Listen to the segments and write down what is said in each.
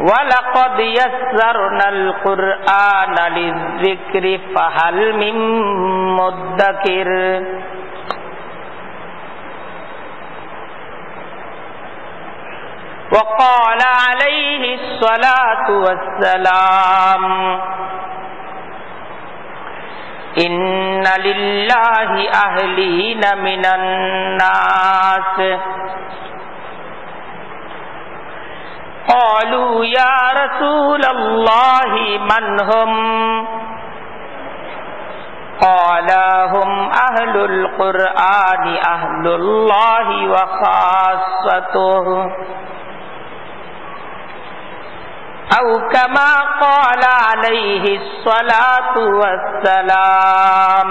ولقد يسرنا القرآن للذكر فهل من مدكر؟ وقال عليه الصلاة والسلام إن لله أهلين من الناس. قالوا يا رسول الله من هم؟ قال هم أهل القرآن أهل الله وخاصته. أو كما قال عليه الصلاة والسلام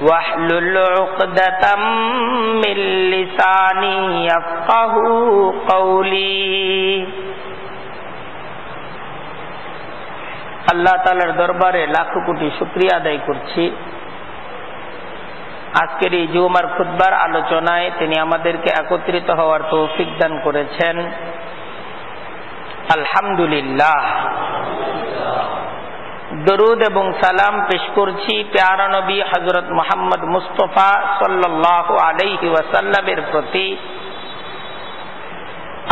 واحلل عقدة من لساني يفقه قولي আল্লাহ তালার দরবারে লাখো কোটি শুক্রিয়া আদায় করছি আজকের এই জুমার খুদ্বার আলোচনায় তিনি আমাদেরকে একত্রিত হওয়ার তৌফিক দান করেছেন আলহামদুলিল্লাহ দরুদ এবং সালাম পেশ করছি প্যারা নবী হজরত মোহাম্মদ মুস্তফা সাল্লাহ আলাইহি ওয়াসাল্লামের প্রতি।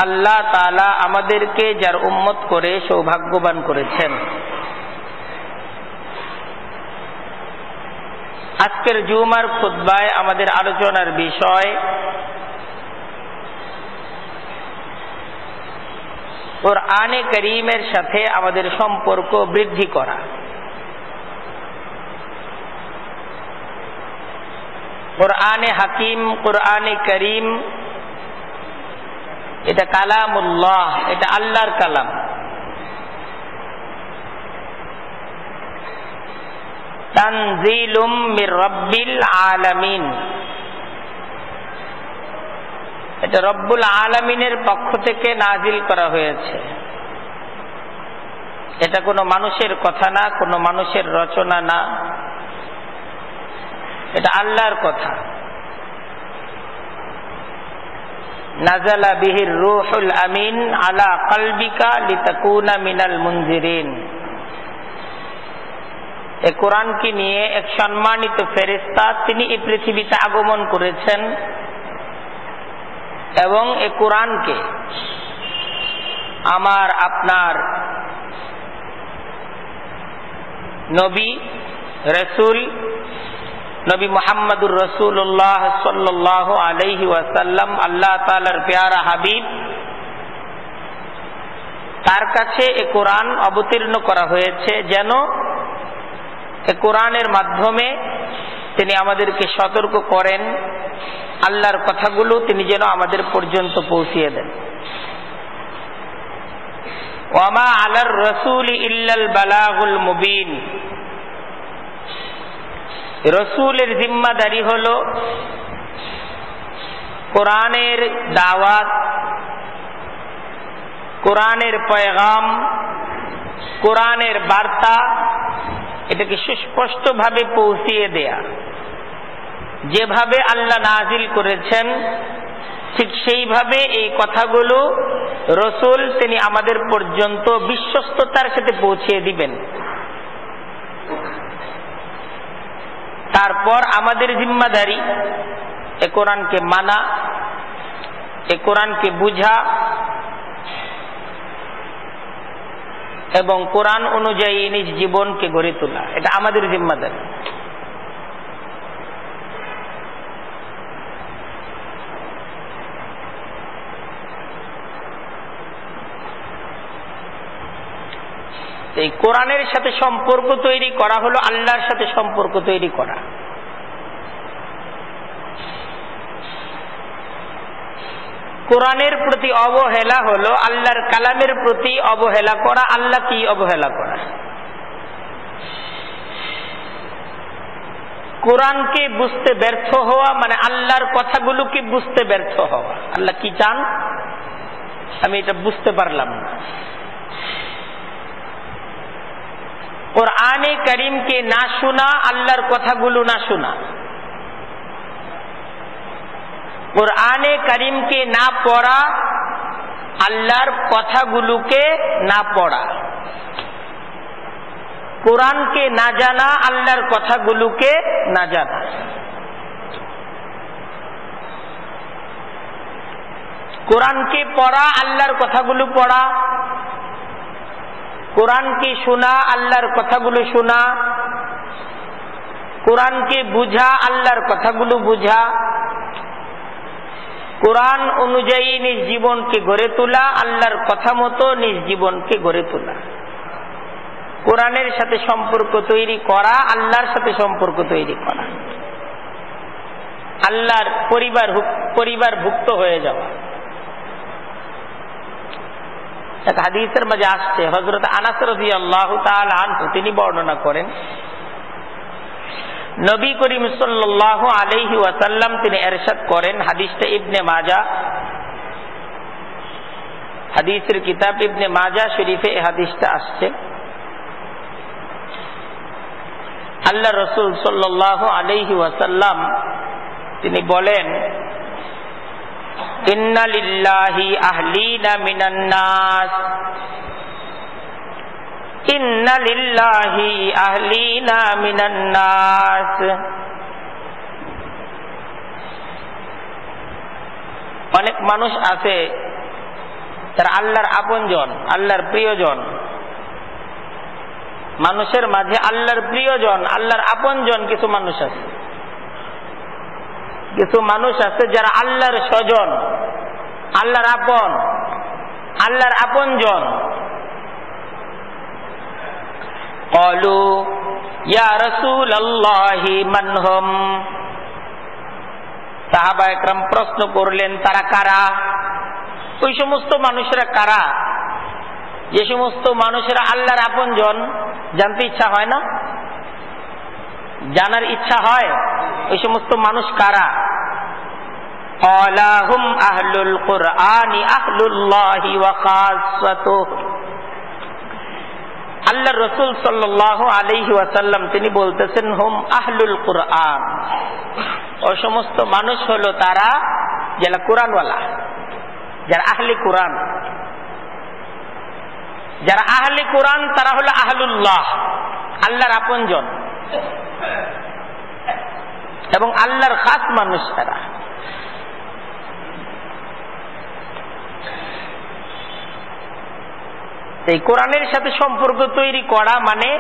আল্লাহ তালা আমাদেরকে যার উম্মত করে সৌভাগ্যবান করেছেন। আজকের জুমার খুদ্বায় আমাদের আলোচনার বিষয় কোরআনে করিমের সাথে আমাদের সম্পর্ক বৃদ্ধি করা। কোরআনে হাকিম, কোরআনে করিম, এটা কালামুল্লাহ, এটা আল্লাহর কালাম। তানজিলুম মির রব্বিল আলামিন। এটা রব্বুল আলমিনের পক্ষ থেকে নাজিল করা হয়েছে। এটা কোনো মানুষের কথা না, কোনো মানুষের রচনা না। এটা আল্লাহর কথা। নাজালা বিহির রুহুল আমিন আলা কলবিকা লিতাকুনা মিনাল মুনজিরিন। এ কোরআনকে নিয়ে এক সম্মানিত ফেরেস্তা তিনি এই পৃথিবীতে আগমন করেছেন। এবং এ কোরআনকে আমার আপনার নবী, রসুল, নবী মোহাম্মদুর রসুল্লাহ সাল্লাহ আলহি ওয়াসাল্লাম, আল্লাহ তালার পেয়ারা হাবিব, তার কাছে এ কোরআন অবতীর্ণ করা হয়েছে যেন এ কোরআনের মাধ্যমে তিনি আমাদেরকে সতর্ক করেন। আল্লাহর কথাগুলো তিনি যেন আমাদের পর্যন্ত পৌঁছিয়ে দেন। ওয়ামা আলার রসুল ইল্লাল বালাগুল মুবিন। রসুলের জিম্মাদারি হল কোরআনের দাওয়াত, কোরআনের পয়গাম, কোরআনের বার্তা, এটাকে সুস্পষ্টভাবে পৌঁছিয়ে দেয়া। যেভাবে আল্লাহ নাজিল করেছেন, ঠিক সেইভাবে এই কথাগুলো রসুল তিনি আমাদের পর্যন্ত বিশ্বস্ততার সাথে পৌঁছিয়ে দিবেন। তারপর আমাদের জিম্মাদারি, এ কোরআনকে মানা, এ কোরআনকে বুঝা, এবং কোরআন অনুযায়ী নিজ জীবনকে গড়ে তোলা। এটা আমাদের জিম্মাদারি। এই কোরআনের সাথে সম্পর্ক তৈরি করা হলো আল্লাহর সাথে সম্পর্ক তৈরি করা। কোরআনের প্রতি অবহেলা হলো আল্লাহর কালামের প্রতি অবহেলা করা, আল্লাহ কি অবহেলা করা? কোরআনকে বুঝতে ব্যর্থ হওয়া মানে আল্লাহর কথাগুলোকে বুঝতে ব্যর্থ হওয়া। আল্লাহ কি চান? আমি এটা বুঝতে পারলাম না। কোরআনে করিমকে না শোনা, আল্লাহর কথাগুলো না শোনা। কোরআনে করিমকে না পড়া, আল্লাহর কথাগুলোকে না পড়া। কোরআনকে না জানা, আল্লাহর কথাগুলোকে না জানা। কোরআনকে পড়া, আল্লাহর কথাগুলো পড়া। কোরআনকে শোনা, আল্লাহর কথাগুলো শোনা। কোরআনকে বুঝা, আল্লাহর কথাগুলো বুঝা। কোরআন অনুযায়ী নিজ জীবনকে গড়ে তোলা, আল্লাহর কথা মতো নিজ জীবনকে গড়ে তোলা। কোরআনের সাথে সম্পর্ক তৈরি করা, আল্লাহর সাথে সম্পর্ক তৈরি করা। আল্লাহর পরিবার পরিবার ভুক্ত হয়ে যাওয়া। এক হাদিসের মাঝে আসছে হজরত আনাস রবি আল্লাহ আনহু, তিনি বর্ণনা করেন, নবী করিম সাল্লাহ আলহি ওয়াসাল্লাম তিনি এরশাদ করেন, হাদিসটা ইবনে মাজা হাদিসের কিতাব ইবনে মাজা শরীফে এই হাদিসটা আসছে। আল্লাহ রসুল সাল্লাহ আলহি ওয়াসাল্লাম তিনি বলেন অনেক মানুষ আছে তারা আল্লাহর আপনজন, আল্লাহর প্রিয়জন। মানুষের মাঝে আল্লাহর প্রিয়জন, আল্লাহর আপনজন কিছু মানুষ আছে। কিছু মানুষ আছে যারা আল্লাহর স্বজন, আল্লাহর আপন, আল্লাহর আপনজন। কলু, ইয়া রসুল আল্লাহি মানহম সাহাবা প্রশ্ন করলেন, তারা কারা? ওই সমস্ত মানুষেরা কারা? যে সমস্ত মানুষেরা আল্লাহর আপন জন জানতে ইচ্ছা হয় না? জানার ইচ্ছা হয়? ওই সমস্ত মানুষ কারা? অলাহুম আহলুল কোরআনি আল্লাহ রসুল সাল্লাহ আলহি ওয়াসাল্লাম তিনি বলতেছেন, হুম আহলুল কোরআন। ও সমস্ত মানুষ হলো তারা যারা কোরআনওয়ালা, যারা আহলি কোরআন। যারা আহলি কোরআন, তারা হলো আহলুল্লাহ, আল্লাহর আপনজন। এবং আল্লাহর খাস মানুষ তারা। এই কোরআনের সাথে সম্পর্ক তৈরি করা মানে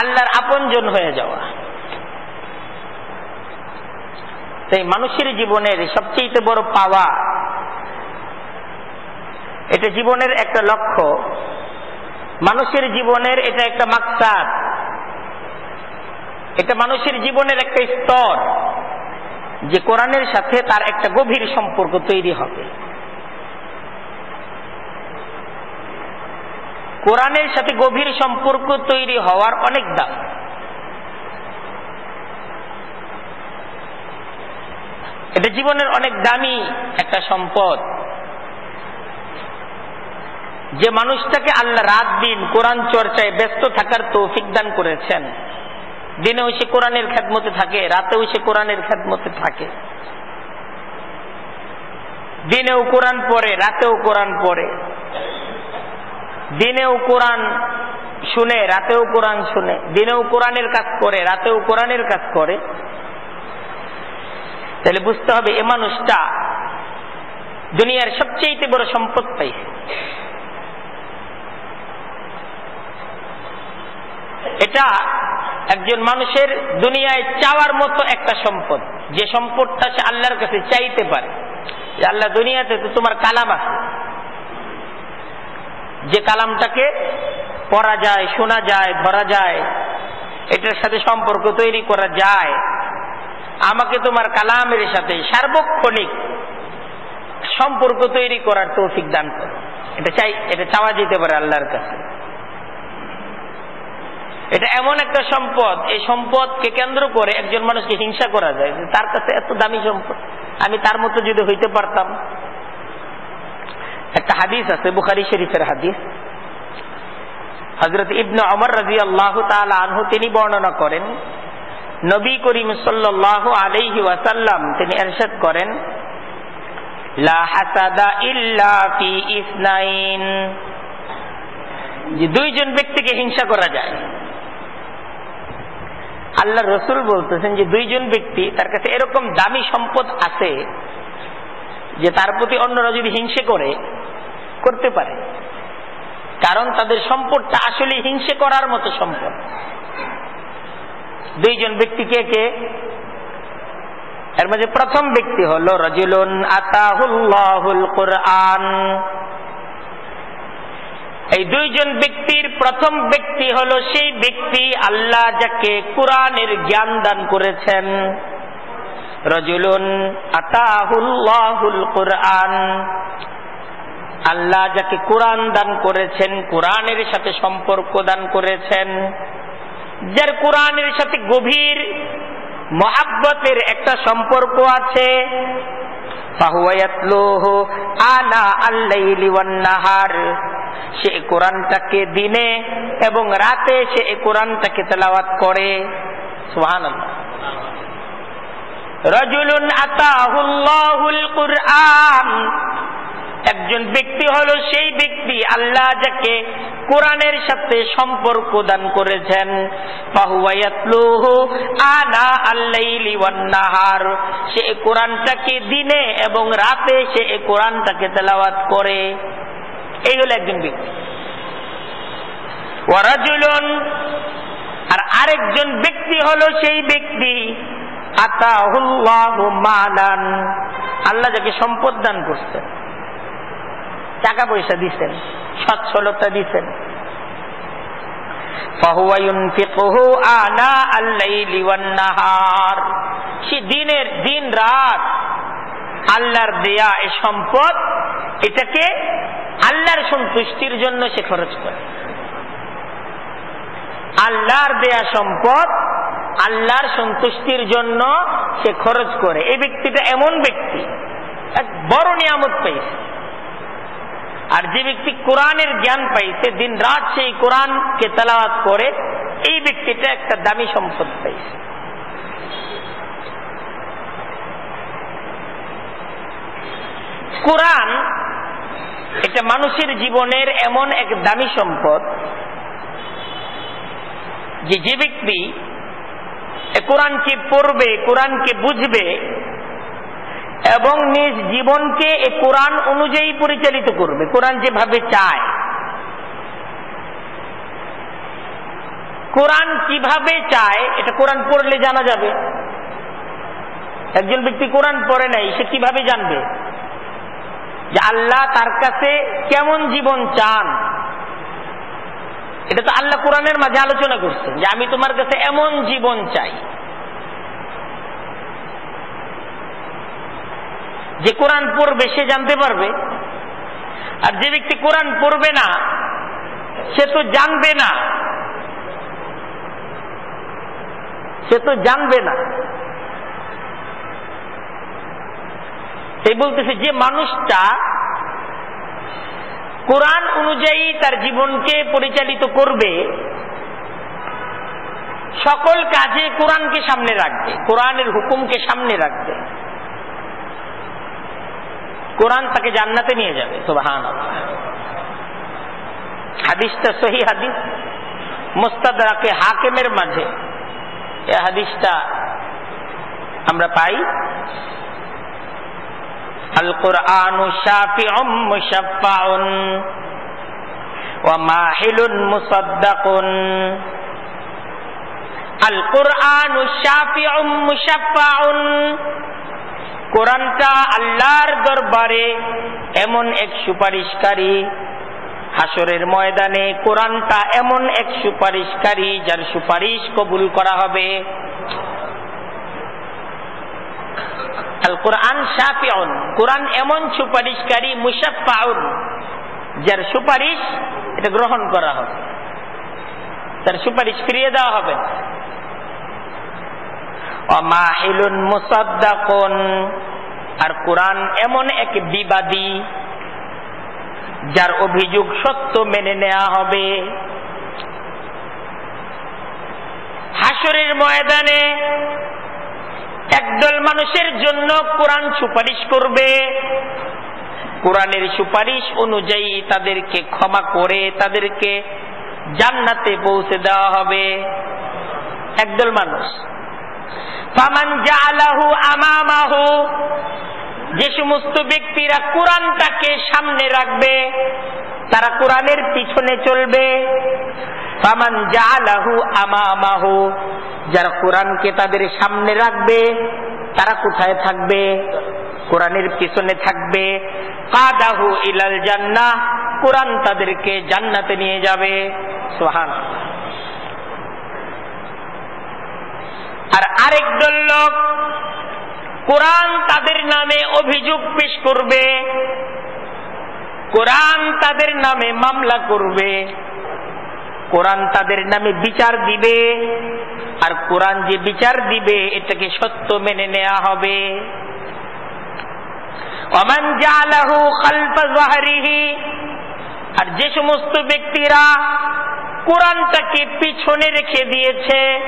আল্লাহর আপনজন হয়ে যাওয়া। তাই মানুষের জীবনের সবচেয়ে বড় পাওয়া এটা জীবনের একটা লক্ষ্য। মানুষের জীবনের এটা একটা মাকসাদ। এটা মানুষের জীবনের একটা স্তর যে কোরআনের সাথে তার একটা গভীর সম্পর্ক তৈরি হবে। কোরআনের সাথে গভীর সম্পর্ক তৈরি হওয়ার অনেক দাম। এটা জীবনের অনেক দামি একটা সম্পদ। যে মানুষটাকে আল্লাহ রাত দিন কোরআন চর্চায় ব্যস্ত থাকার তৌফিক দান করেছেন। দিনেও সে কোরআনের খ্যাতমতে থাকে, রাতেও সে কোরআনের খ্যাতমতে থাকে। দিনেও কোরআন পড়ে, রাতেও কোরআন পড়ে। দিনেও কোরআন শুনে, রাতেও কোরআন শুনে। দিনেও কোরআনের কাজ করে, রাতেও কোরআনের কাজ করে। তাহলে বুঝতে হবে এ মানুষটা দুনিয়ার সবচেয়ে বড় সম্পদ পাইছে। এটা একজন মানুষের দুনিয়ায় চাওয়ার মতো একটা সম্পদ। যে সম্পদটা সে আল্লাহর কাছে চাইতে পারে। আল্লাহ দুনিয়াতে তো তোমার কালাম আছে। যে কালামটাকে পড়া যায়, শোনা যায়, ধরা যায়, এটার সাথে সম্পর্ক তৈরি করা যায়। আমাকে তোমার কালামের সাথে সার্বক্ষণিক সম্পর্ক তৈরি করার তৌফিক দান করো। এটা চাই, এটা চাওয়া যেতে পারে আল্লাহর কাছে। এটা এমন একটা সম্পদ, এই সম্পদকে কেন্দ্র করে একজন মানুষকে হিংসা করা যায় যে তার কাছে এত দামি সম্পদ, আমি তার মতো যদি হইতে পারতাম। একটা হাদিস আছে, বুখারি শরীফের হাদিস। হজরত ইবনে অমর রাজি আল্লাহ আনহু, তিনি বর্ণনা করেন, নবী করিম সাল্লাহ আলাইহি ওয়াসাল্লাম তিনি এরশাদ করেন দুইজন ব্যক্তিকে হিংসা করা যায়। আল্লাহ রসুল বলতেছেন যে দুইজন ব্যক্তি, তার কাছে এরকম দামি সম্পদ আছে যে তার প্রতি অন্যরা যদি হিংসে করে, করতে পারে। কারণ তাদের সম্পদটা আসলে হিংসে করার মতো সম্পদ। দুইজন ব্যক্তি কে কে? এর মাঝে প্রথম ব্যক্তি হল, রজুলুন আতাহুল্লাহুল কোরআন। এই দুইজন ব্যক্তির প্রথম ব্যক্তি হল সেই ব্যক্তি আল্লাহ যাকে কোরআনের জ্ঞান দান করেছেন। রজুলুন আতাহুল্লাহুল কোরআন। আল্লাহ যাকে কোরআন দান করেছেন, কোরআনের সাথে সম্পর্ক দান করেছেন। যার কোরআনের সাথে গভীর মহাব্বতের একটা সম্পর্ক আছে। আনা আল্লাহার সে কোরআনটাকে দিনে এবং রাতে সে কোরআনটাকে তেলাওয়াত করে। সুহান রজুলুন আতাহুল্লাহুল কুরআন। একজন ব্যক্তি হলো সেই ব্যক্তি, আল্লাহ যাকে কোরআনের সাথে সম্পর্ক দান করেছেন। আনা আল্লাহার সে কোরআনটাকে দিনে এবং রাতে সে কোরআনটাকে তেলাওয়াত করে। এই হলো একজন ব্যক্তি। ওয়ারাজুলন আর আরেকজন ব্যক্তি হলো সেই ব্যক্তি মালান, আল্লাহ যাকে সম্পদ দান করছেন টাকা পয়সা দিচ্ছেন সচ্ছলতা দিচ্ছেন সে দিনের দিন রাত আল্লাহর দেয়া এ সম্পদ, এটাকে আল্লাহর সন্তুষ্টির জন্য সে খরচ করে। আল্লাহর দেয়া সম্পদ আল্লাহর সন্তুষ্টির জন্য সে খরচ করে। এই ব্যক্তিটা এমন ব্যক্তি, এক বড় নিয়ামত পেয়েছে আর যে ব্যক্তি কোরআনের জ্ঞান পাইছে দিন রাত সেই কোরআনকে তালাওয়াত করে, এই ব্যক্তিটা একটা দামি সম্পদ পাইছে। কোরআন এটা মানুষের জীবনের এমন এক দামি সম্পদ যে যে ব্যক্তি কোরআনকে পড়বে, কোরআনকে বুঝবে এবং নিজ জীবনকে এ কোরআন অনুযায়ী পরিচালিত করবে, কোরআন যেভাবে চায়। কোরআন কীভাবে চায়, এটা কোরআন পড়লে জানা যাবে। একজন ব্যক্তি কোরআন পড়ে নাই, সে কীভাবে জানবে? যে আল্লাহ তার কাছে কেমন জীবন চান। এটা তো আল্লাহ কোরআনের মাঝে আলোচনা করছেন যে আমি তোমার কাছে এমন জীবন চাই। যে কোরআন পড়বে, সে জানতে পারবে। আর যে ব্যক্তি কোরআন পড়বে না, সে তো জানবে না। সে তো জানবে না। এই বলতেছে, যে মানুষটা কোরআন অনুযায়ী তার জীবনকে পরিচালিত করবে, সকল কাজে কোরআনকে সামনে রাখবে, কোরআনের হুকুমকে সামনে রাখবে। কোরআন তাকে জান্নাতে নিয়ে যাবে সুবাহান হাদিসটা সহি হাদিস মোস্তাদ মোস্তাদাকে হাকেমের মাঝে। এ হাদিসটা আমরা পাই। আল কোরআন শাফিউম মুশাফফাউন ওয়া মাহিলুন মুসাদ্দাকুন আল কোরআন শাফিউম মুশাফফাউন কোরআনটা আল্লাহর দরবারে এমন এক সুপারিশকারী হাসরের ময়দানে কোরআনটা এমন এক সুপারিশকারী যার সুপারিশ কবুল করা হবে। আল কোরআন শাফিউন। কোরআন এমন সুপারিশকারী মুসাফাউন যার সুপারিশ এটা গ্রহণ করা হবে। তার সুপারিশ ফিরিয়ে দেওয়া হবে। অমাহিলুন আর কোরআন এমন এক বিবাদী, যার অভিযোগ সত্য মেনে নেওয়া হবে। হাসরের ময়দানে একদল মানুষের জন্য কোরআন সুপারিশ করবে। কোরআনের সুপারিশ অনুযায়ী তাদেরকে ক্ষমা করে তাদেরকে জান্নাতে পৌঁছে দেওয়া হবে। একদল মানুষ। ফামান জালাহু আমামাহু, যে সমস্ত ব্যক্তিরা কোরআনটাকে সামনে রাখবে তারা কোরআনের পিছনে চলবে। ফামান জালাহু আমামাহু, যারা কোরআনকে তাদের সামনে রাখবে, তারা কোথায় থাকবে? কোরআনের পিছনে থাকবে। কাদাহু ইলাল জান্নাহ, কোরআন তাদেরকে জান্নাতে নিয়ে যাবে। সোহান আর আরেক দল লোক, কোরআন তাদের নামে অভিযোগ পেশ করবে। কোরআন তাদের নামে মামলা করবে। কোরআন তাদের নামে বিচার দিবে। আর কোরআন যে বিচার দিবে, এটাকে সত্য মেনে নেওয়া হবে। অমান জালাহু খালফা আর যে সমস্ত ব্যক্তিরা কোরআনটাকে পিছনে রেখে দিয়েছে,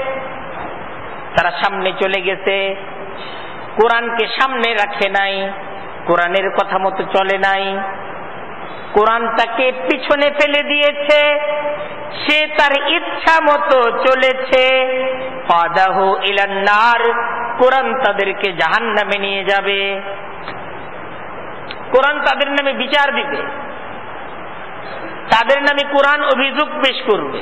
তারা সামনে চলে গেছে। কোরআনকে সামনে রাখে নাই, কোরআনের কথা মতো চলে নাই। কোরআনটাকে পিছনে ফেলে দিয়েছে। সে তার ইচ্ছা মতো চলেছে। পাদাহ ইলান্নার কোরআন তাদেরকে জাহান নামে নিয়ে যাবে। কোরআন তাদের নামে বিচার দিবে। তাদের নামে কোরআন অভিযোগ পেশ করবে।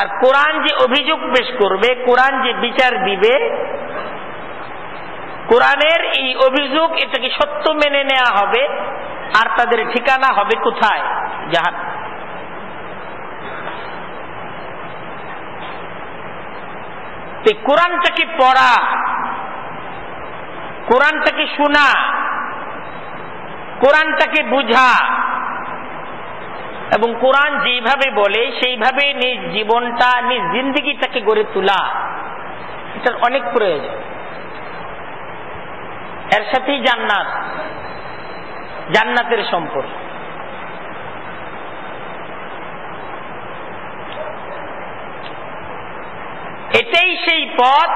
আর কোরআন যে অভিযোগ পেশ করবে, কোরআন যে বিচার দিবে, কোরআনের এই অভিযোগ এটাকে সত্য মেনে নেওয়া হবে। আর তাদের ঠিকানা হবে কোথায়? জাহান। কোরআনটাকে পড়া? কোরআনটাকে শোনা? কোরআনটাকে বুঝা? এবং কোরআন যেভাবে বলে, সেইভাবে নিজ জীবনটা, নিজ জিন্দিগিটাকে গড়ে তোলা। এটার অনেক প্রয়োজন। এর সাথেই জান্নাত। জান্নাতের সম্পর্ক। এটাই সেই পথ।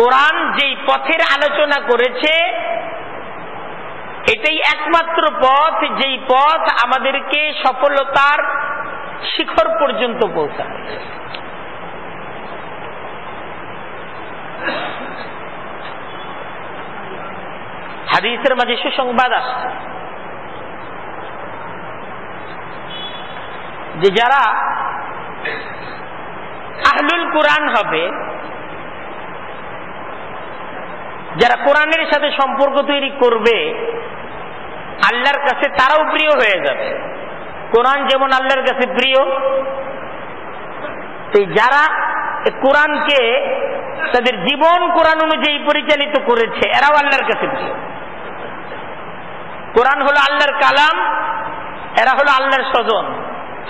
কোরআন যেই পথের আলোচনা করেছে, এটাই একমাত্র পথ যেই পথ আমাদেরকে সফলতার শিখর পর্যন্ত পৌঁছায় হাদিসের মাঝে সুসংবাদ আসছে। যে যারা আহলুল কোরআন হবে, যারা কোরআনের সাথে সম্পর্ক তৈরি করবে, আল্লাহর কাছে তারাও প্রিয় হয়ে যাবে। কোরআন যেমন আল্লাহর কাছে প্রিয় যারা কোরআনকে তাদের জীবন কোরআন অনুযায়ী পরিচালিত করেছে, এরাও আল্লাহর কাছে প্রিয়। কোরআন হলো আল্লাহর কালাম, এরা হলো আল্লাহর স্বজন,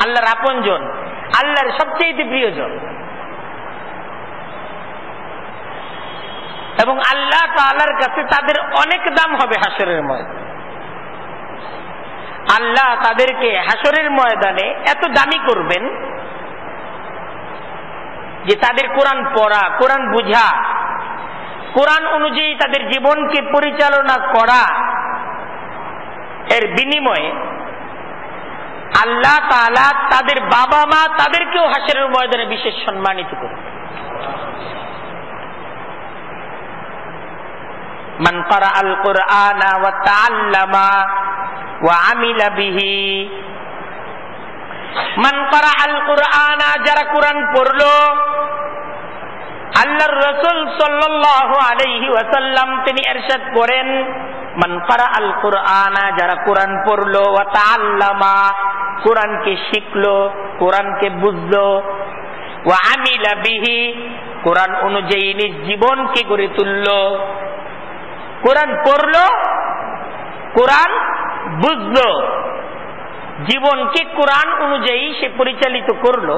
আল্লাহর আপনজন, আল্লাহর সবচেয়ে প্রিয়জন। এবং আল্লাহ তালার কাছে তাদের অনেক দাম হবে হাসরের ময়দানে। আল্লাহ তাদেরকে হাসরের ময়দানে এত দামি করবেন যে তাদের কোরআন পড়া, কোরআন বুঝা, কোরআন অনুযায়ী তাদের জীবনকে পরিচালনা করা এর বিনিময়ে আল্লাহ তালা তাদের বাবা মা তাদেরকেও হাসরের ময়দানে বিশেষ সম্মানিত করবে من قرأ القرآن وتعلم وعمل به من قرأ القرآن যারা কোরআন পড়লো আল্লাহর রসুল সাল্লাহ আলাইহি ওয়াসাল্লাম তিনি এরশাদ করেন মান কারা আল কোরআনা যারা কোরআন পড়ল ওয়া তাআল্লামা কোরআনকে শিখলো কোরআনকে বুঝলো ওয়া আমিলা বিহি কোরআন অনুযায়ী নিজ জীবনকে গড়ে তুললো কোরআন পড়ল কোরআন বুঝলো জীবনকে কোরআন অনুযায়ী সে পরিচালিত করল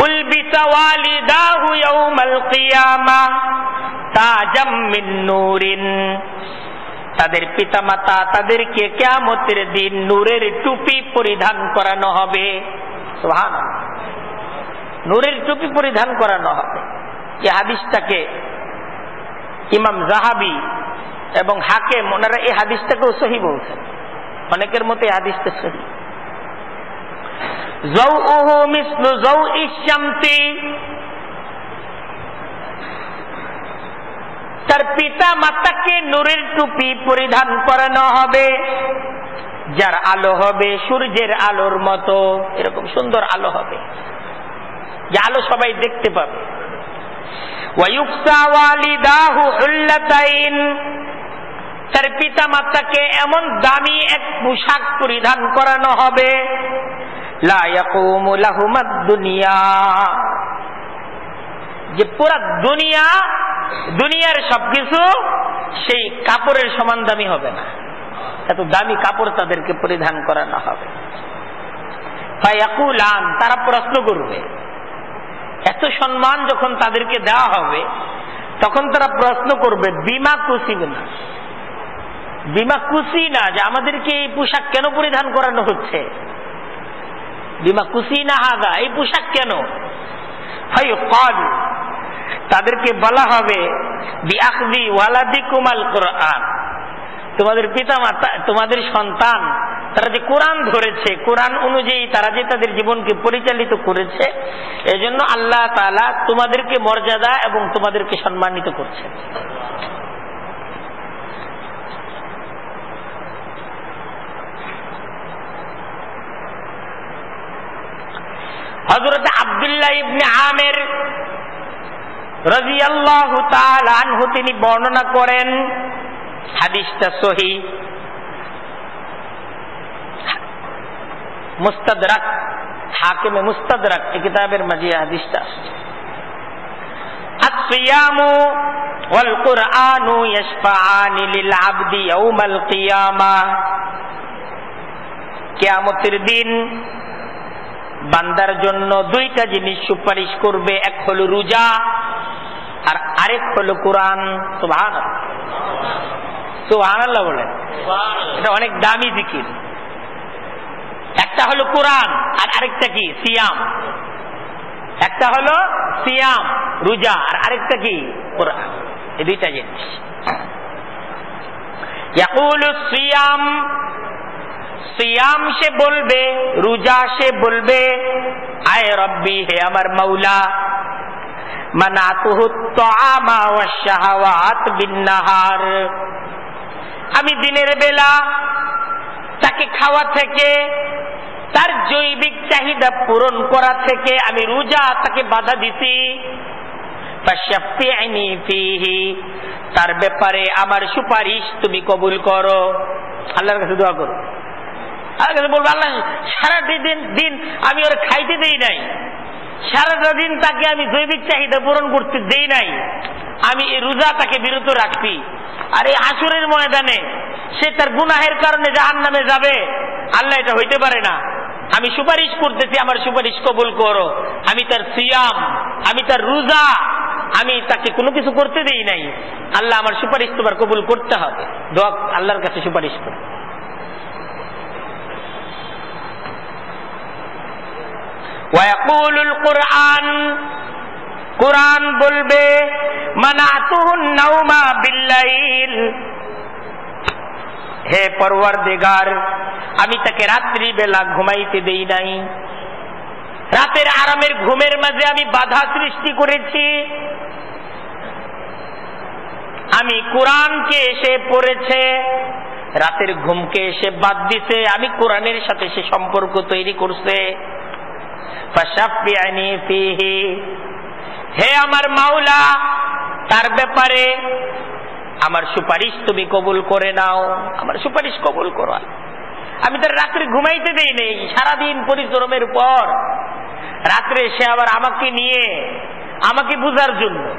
ألبس والداه يوم القيامة تاجا من نور তাদের পিতামাতা তাদেরকে কেয়ামতের দিন নূরের টুপি পরিধান করানো হবে নূরের টুপি পরিধান করানো হবে এই হাদিসটাকে ইমাম জাহাবি এবং হাকেম ওনারা এই হাদিসটাকেও সহি বলছেন অনেকের মতো এই হাদিসটা সহি তার পিতা মাতাকে নূরের টুপি পরিধান করানো হবে। যার আলো হবে সূর্যের আলোর মতো। এরকম সুন্দর আলো হবে। যে আলো সবাই দেখতে পাবে। তার পিতা মাতাকে এমন দামি এক পোশাক পরিধান করানো হবে। যে পুরা দুনিয়া, দুনিয়ার সবকিছু সেই কাপড়ের সমান দামি হবে না। এত দামি কাপড় তাদেরকে পরিধান করানো হবে। তারা প্রশ্ন করবে, এত সম্মান যখন তাদেরকে দেওয়া হবে, তখন তারা প্রশ্ন করবে, বিমা কুসিবে না। বিমা কুসি না, যে আমাদেরকে এই পোশাক কেন পরিধান করানো হচ্ছে? বিমা না হাদা, এই পোশাক কেন? তাদেরকে বলা হবে তোমাদের পিতা মাতা তোমাদের সন্তান, তারা যে কোরআন ধরেছে, কোরআন অনুযায়ী তারা যে তাদের জীবনকে পরিচালিত করেছে, এজন্য আল্লাহ তালা তোমাদেরকে মর্যাদা এবং তোমাদেরকে সম্মানিত করছে হজরত আবদুল্লাহ ইবনে আমের রাজিয়াল্লাহ আনহু তিনি বর্ণনা করেন, হাদিসটা সহি। মুস্তাদরাক, হাকিমে মুস্তাদরাক এই কিতাবের মাঝে হাদিসটা আসছে। আসিয়ামু ওয়াল কুরআনু ইয়াশফাআনি লিল আবদি ইয়াউমাল দিন বান্দার জন্য দুইটা জিনিস সুপারিশ করবে এক হলো রোজা আর আরেক হলো কোরআন। সুবহান সুবহান আল্লাহ বলেন এটা অনেক দামি জিকির। একটা হলো কোরআন আর আরেকটা কি? সিয়াম। একটা হলো সিয়াম রোজা আর আরেকটা কি? কোরআন। এই দুইটা জিনিস। সিয়াম সিয়াম সে বলবে, রোজা সে বলবে, আয় রব্বি, হে আমার মৌলা আমি দিনের বেলা তাকে খাওয়া থেকে, তার জৈবিক চাহিদা পূরণ করা থেকে আমি রোজা তাকে বাধা দিছি। তার ব্যাপারে আমার সুপারিশ তুমি কবুল করো। আল্লাহর কাছে দোয়া করো। কাছে বলব, আল্লাহ সারাটি দিন আমি ওর খাইতে দেই নাই। সারাটা দিন তাকে আমি জৈবিক চাহিদা পূরণ করতে দেই নাই। আমি এই রোজা তাকে বিরত রাখছি। আর এই আসরের ময়দানে সে তার গুনাহের কারণে জাহান নামে যাবে। আল্লাহ এটা হইতে পারে না। আমি সুপারিশ করতেছি, আমার সুপারিশ কবুল করো। আমি তার সিয়াম, আমি তার রোজা, আমি তাকে কোনো কিছু করতে দেই নাই। আল্লাহ আমার সুপারিশ তোমার কবুল করতে হবে। দোয়া, আল্লাহর কাছে সুপারিশ করো। কোরআন কোরআন বলবে নাউমা বিল্লাইল হে পরওয়ার দেগার আমি তাকে রাত্রি বেলা ঘুমাইতে দেই নাই। রাতের আরামের ঘুমের মাঝে আমি বাধা সৃষ্টি করেছি। আমি কোরআনকে এসে পড়েছে, রাতের ঘুমকে এসে বাদ দিছে, আমি কোরআনের সাথে সে সম্পর্ক তৈরি করছে। হে আমার মাওলা, তার ব্যাপারে আমার সুপারিশ তুমি কবুল করে নাও। আমার সুপারিশ কবুল করো। আমি তার রাত্রে ঘুমাইতে দেই নেই, সারাদিন পরিশ্রমের পর। রাত্রে সে আবার আমাকে নিয়ে, আমাকে বুঝার জন্য।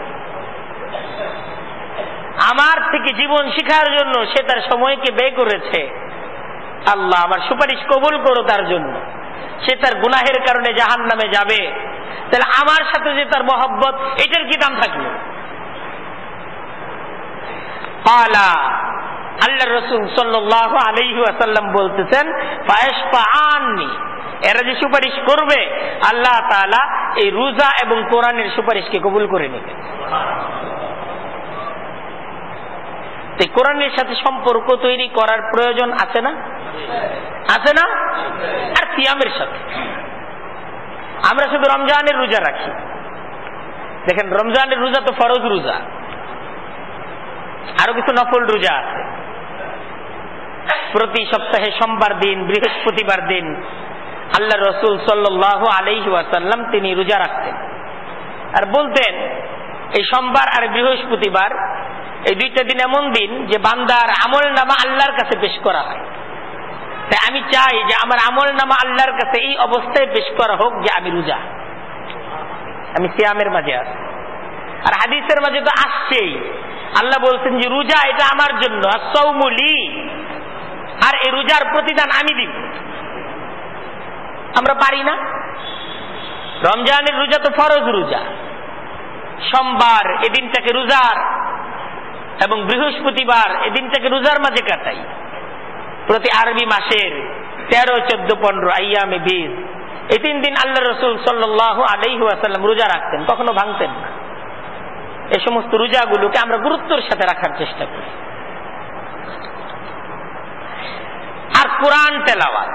আমার থেকে জীবন শিখার জন্য সে তার সময়কে ব্যয় করেছে। আল্লাহ আমার সুপারিশ কবুল করো তার জন্য। সে তার গুনাহের কারণে জাহান নামে যাবে। তাহলে আমার সাথে যে তার মহব্বত, এটার কি দাম থাকল পালা আল্লাহ রসুল সাল্লাহ আলহু আসাল্লাম বলতেছেন আননি এরা যে সুপারিশ করবে, আল্লাহ তালা এই রোজা এবং কোরআনের সুপারিশকে কবুল করে নেবে। কোরআনের সাথে সম্পর্ক তৈরি করার প্রয়োজন আছে না? আছে না? আর সিয়ামের সাথে। আমরা শুধু রমজানের রোজা রাখি। দেখেন, রমজানের রোজা তো ফরজ রোজা। আরও কিছু নফল রোজা আছে। প্রতি সপ্তাহে সোমবার দিন, বৃহস্পতিবার দিন আল্লাহ রসুল সাল্লাহ আলহি ওয়াসাল্লাম তিনি রোজা রাখতেন। আর বলতেন, এই সোমবার আর বৃহস্পতিবার, এই দুইটা দিন এমন দিন যে বান্দার আমল নামা আল্লাহর কাছে পেশ করা হয়। তাই আমি চাই যে আমার আমল নামা আল্লাহর কাছে এই অবস্থায় পেশ করা হোক যে আমি রোজা। আমি সিয়ামের মাঝে আছি। আর হাদিসের মাঝে তো আসছেই। আল্লাহ বলছেন যে রোজা এটা আমার জন্য সৌমুলি আর এই রোজার প্রতিদান আমি দিব। আমরা পারি না? রমজানের রোজা তো ফরজ রোজা। সোমবার এদিনটাকে রোজার এবং বৃহস্পতিবার এদিনটাকে রোজার মাঝে কাটাই। প্রতি আরবি মাসের তেরো, চোদ্দ, পনেরো আইয়ামে বীজ এই তিন দিন আল্লাহ রসুল সাল্লাহ আসাল্লাম রোজা রাখতেন, কখনো ভাঙতেন না। এই সমস্ত রোজাগুলোকে আমরা গুরুত্বের সাথে রাখার চেষ্টা করি। আর কোরআন তেলাওয়াত।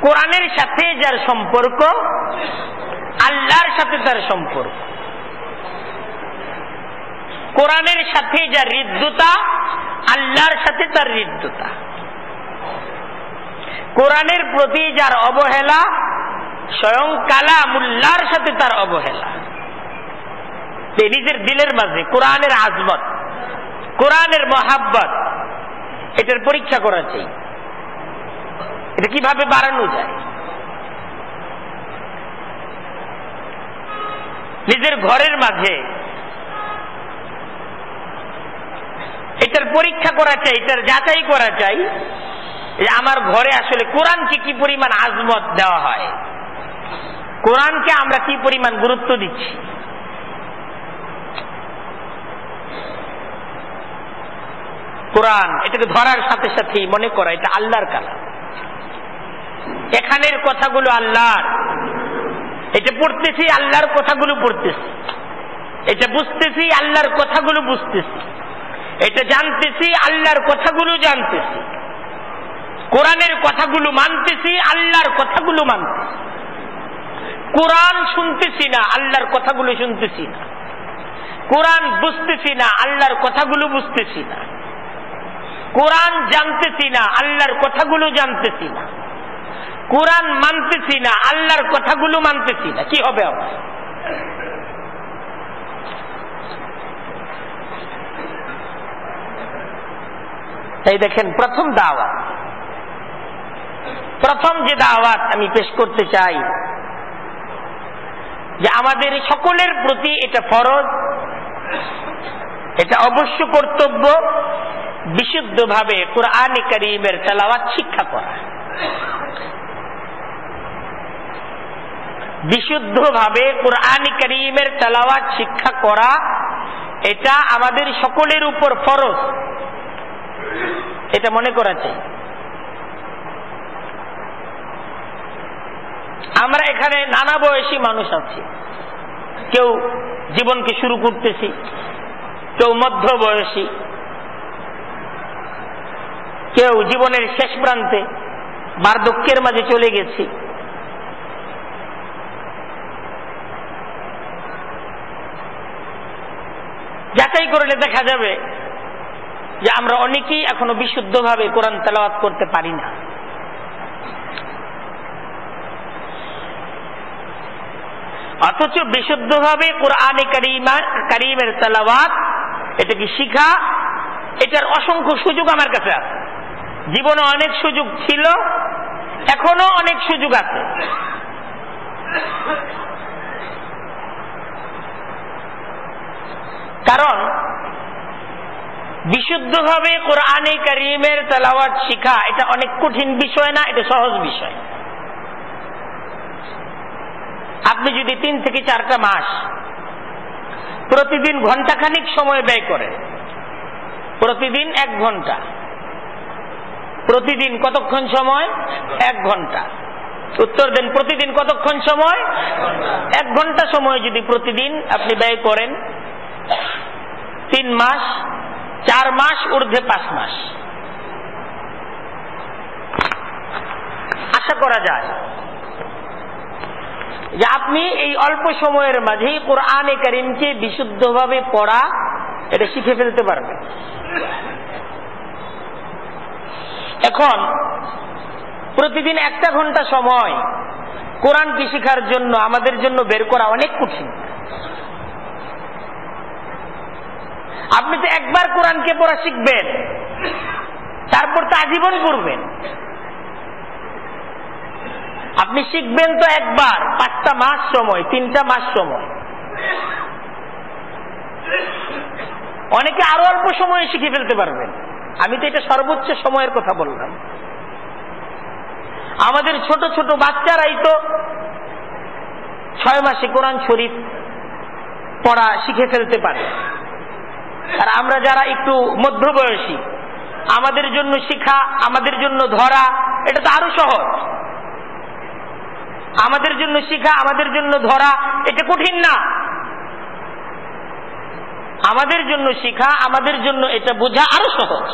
কোরআনের সাথে যার সম্পর্ক, আল্লাহর সাথে তার সম্পর্ক। কোরআনের সাথে যা হৃদ্যতা, আল্লাহর সাথে তার হৃদ্যতা। কোরআনের প্রতি যার অবহেলা, স্বয়ং কালামুল্লার সাথে তার অবহেলা। নিজের দিলের মাঝে, কোরআনের আজমত, কোরআনের মহাব্বত, এটার পরীক্ষা করা চাই। এটা কীভাবে বাড়ানো যায়? নিজের ঘরের মাঝে এটার পরীক্ষা করা চাই, এটার যাচাই করা চাই যে আমার ঘরে আসলে কোরআনকে কি পরিমাণ আজমত দেওয়া হয়। কোরআনকে আমরা কি পরিমাণ গুরুত্ব দিচ্ছি? কোরআন, এটাকে ধরার সাথে সাথেই মনে করা, এটা আল্লাহর কালাম। এখানের কথাগুলো আল্লাহর। এটা পড়তেছি, আল্লাহর কথাগুলো পড়তেছি। এটা বুঝতেছি, আল্লাহর কথাগুলো বুঝতেছি। এটা জানতেছি, আল্লাহর কথাগুলো জানতেছি। কোরআনের কথাগুলো মানতেছি, আল্লাহর কথাগুলো মানতেছি। কোরআন শুনতেছি না, আল্লাহর কথাগুলো শুনতেছি না। কোরআন বুঝতেছি না, আল্লাহর কথাগুলো বুঝতেছি না। কোরআন জানতেছি না, আল্লাহর কথাগুলো জানতেছি না। কোরআন মানতেছি না, আল্লাহর কথাগুলো মানতেছি না। কি হবে আমার? তাই দেখেন, প্রথম দাওয়াত। প্রথম যে দাওয়াত আমি পেশ করতে চাই, যে আমাদের সকলের প্রতি এটা ফরজ, এটা অবশ্য কর্তব্য বিশুদ্ধভাবে কোরআন করিমের তেলাওয়াত শিক্ষা করা। বিশুদ্ধভাবে কোরআন করিমের তেলাওয়াত শিক্ষা করা, এটা আমাদের সকলের উপর ফরজ। এটা মনে করা চাই আমরা এখানে নানা বয়সী মানুষ আছি। কেউ জীবনকে শুরু করতেছি, কেউ মধ্য বয়সী কেউ জীবনের শেষ প্রান্তে বার্ধক্যের মাঝে চলে গেছি। যাচাই করলে দেখা যাবে যে আমরা অনেকেই এখনও বিশুদ্ধভাবে কোরআন তেলাওয়াত করতে পারি না। অথচ বিশুদ্ধভাবে কোরআনে কারিমা, কারিমের তেলাওয়াত, এটা কি শিখা? এটার অসংখ্য সুযোগ আমার কাছে আছে। জীবনে অনেক সুযোগ ছিল, এখনও অনেক সুযোগ আছে। কারণ বিশুদ্ধভাবে কোরআনে করিমের তেলাওয়াত শিখা, এটা অনেক কঠিন বিষয় না, এটা সহজ বিষয়। আপনি যদি তিন থেকে চারটা মাস প্রতিদিন ঘন্টাখানিক সময় ব্যয় করেন, প্রতিদিন এক ঘণ্টা প্রতিদিন কতক্ষণ সময়? এক ঘণ্টা উত্তর দেন, প্রতিদিন কতক্ষণ সময়? এক ঘণ্টা সময় যদি প্রতিদিন আপনি ব্যয় করেন, তিন মাস চার মাস ঊর্ধ্বে পাঁচ মাস। আশা করা যায় যে আপনি এই অল্প সময়ের মাঝেই কোরআনে করিমকে বিশুদ্ধভাবে পড়া, এটা শিখে ফেলতে পারবেন। এখন প্রতিদিন একটা ঘণ্টা সময় কোরআনকে শিখার জন্য, আমাদের জন্য বের করা অনেক কঠিন। আপনি তো একবার কোরআনকে পড়া শিখবেন। তারপর তো আজীবন পড়বেন। আপনি শিখবেন তো একবার, পাঁচটা মাস সময়, তিনটা মাস সময়। অনেকে আরও অল্প সময়ে শিখে ফেলতে পারবেন। আমি তো এটা সর্বোচ্চ সময়ের কথা বললাম। আমাদের ছোট ছোট বাচ্চারাই তো ছয় মাসে কোরআন শরীফ পড়া শিখে ফেলতে পারে। আর আমরা যারা একটু মধ্যবয়সী, আমাদের জন্য শিখা, আমাদের জন্য ধরা, এটা তো আরও সহজ। আমাদের জন্য শিখা, আমাদের জন্য ধরা, এটা কঠিন না। আমাদের জন্য শিখা, আমাদের জন্য এটা বোঝা আরও সহজ।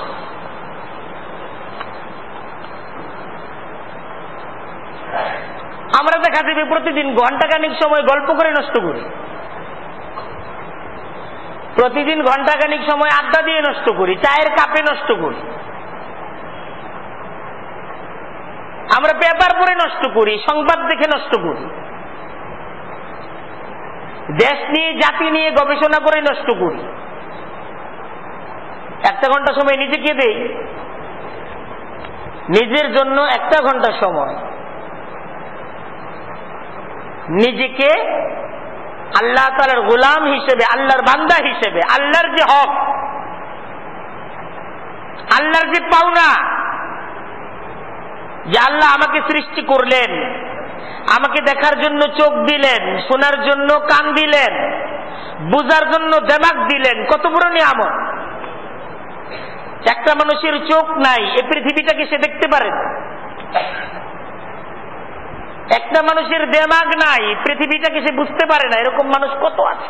আমরা দেখা যাবে প্রতিদিন ঘন্টাখানিক সময় গল্প করে নষ্ট করি। প্রতিদিন ঘন্টাখানিক সময় আড্ডা দিয়ে নষ্ট করি, চায়ের কাপে নষ্ট করি। আমরা পেপার পরে নষ্ট করি, সংবাদ দেখে নষ্ট করি। দেশ নিয়ে, জাতি নিয়ে গবেষণা করে নষ্ট করি। একটা ঘণ্টা সময় নিজেকে দেই, নিজের জন্য একটা ঘণ্টা সময়। নিজেকে আল্লাহ তালার গোলাম হিসেবে, আল্লাহর বান্দা হিসেবে, আল্লাহর যে হক, আল্লাহর যে পাওনা, যে আল্লাহ আমাকে সৃষ্টি করলেন, আমাকে দেখার জন্য চোখ দিলেন, শোনার জন্য কান দিলেন, বুঝার জন্য দেমাক দিলেন, কত বড় নিয়ামত। একটা মানুষের চোখ নাই এই পৃথিবীটাকে সে দেখতে পারে একটা মানুষের দেমাগ নাই, পৃথিবীটাকে সে বুঝতে পারে না, এরকম মানুষ কত আছে?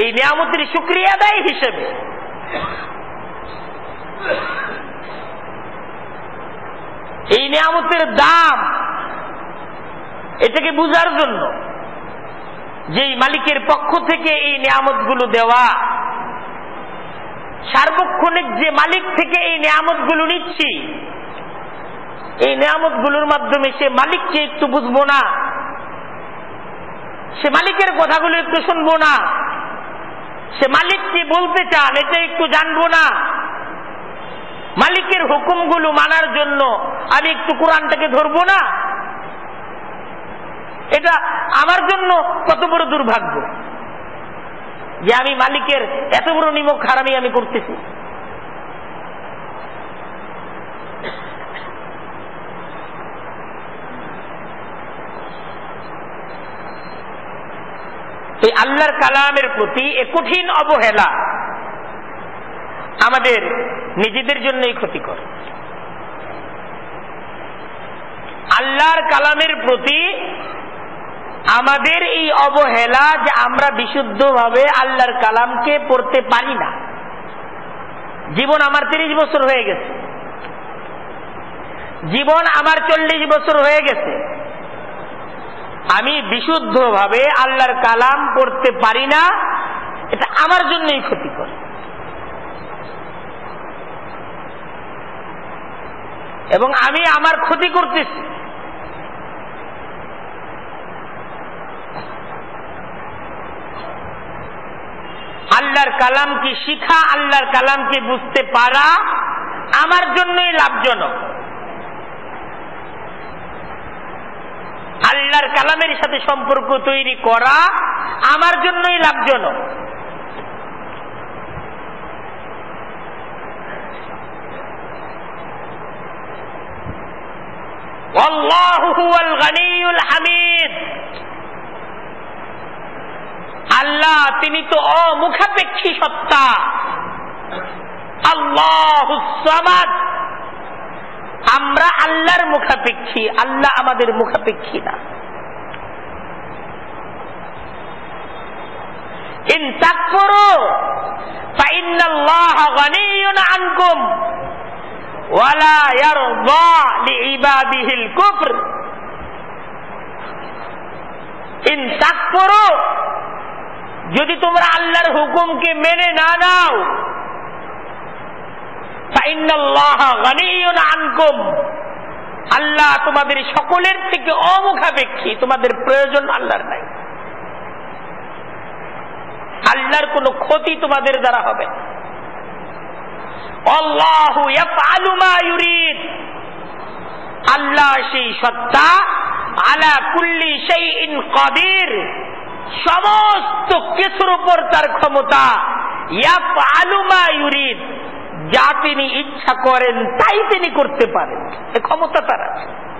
এই নিয়ামতের সুক্রিয়া দেয় হিসেবে। এই নিয়ামতের দাম এটাকে বুঝার জন্য যেই মালিকের পক্ষ থেকে এই নিয়ামতগুলো দেওয়া, সার্বক্ষণিক যে মালিক থেকে এই নিয়ামতগুলো নিচ্ছি এই নিয়ামতগুলোর মাধ্যমে সে মালিককে একটু বুঝব না। সে মালিকের কথাগুলো একটু শুনব না। সে মালিক কি বলতে চান এটা একটু জানব না। মালিকের হুকুমগুলো মানার জন্য আমি একটু কোরআনটাকে ধরবো না। এটা আমার জন্য কত বড় দুর্ভাগ্য যে আমি মালিকের এত বড় নিমক হারামি আমি করতেছি। এই আল্লাহর কালামের প্রতি এ কঠিন অবহেলা আমাদের নিজেদের জন্যই ক্ষতিকর। আল্লাহর কালামের প্রতি আমাদের এই অবহেলা যে আমরা বিশুদ্ধভাবে আল্লাহর কালামকে পড়তে পারি না। জীবন আমার তিরিশ বছর হয়ে গেছে। জীবন আমার চল্লিশ বছর হয়ে গেছে। আমি বিশুদ্ধভাবে আল্লাহর কালাম পড়তে পারি না, এটা আমার জন্যই ক্ষতিকর। এবং আমি আমার ক্ষতি করতেছি। আল্লাহর কালামকে শিখা, আল্লাহর কালামকে বুঝতে পারা, আমার জন্যই লাভজনক। আল্লাহর কালামের সাথে সম্পর্ক তৈরি করা আমার জন্যই লাভজনক। আল্লাহ তিনি তো অমুখাপেক্ষী সত্তা। আল্লাহ আমরা আল্লাহর মুখাপেক্ষী আল্লাহ আমাদের মুখাপেক্ষী না। যদি তোমরা আল্লাহর হুকুমকে মেনে না নাও আল্লাহ তোমাদের সকলের থেকে অমুখাপেক্ষী, তোমাদের প্রয়োজন আল্লাহর নাই। আল্লাহর কোন ক্ষতি তোমাদের দ্বারা হবে আল্লাহ সেই সত্তা আলা কুল্লি সেই ইন কদির। সমস্ত কিছুর উপর তার ক্ষমতা। আলুমা ইউরিদ। যা তিনি ইচ্ছা করেন তাই তিনি করতে পারেন। ক্ষমতা তার আছে।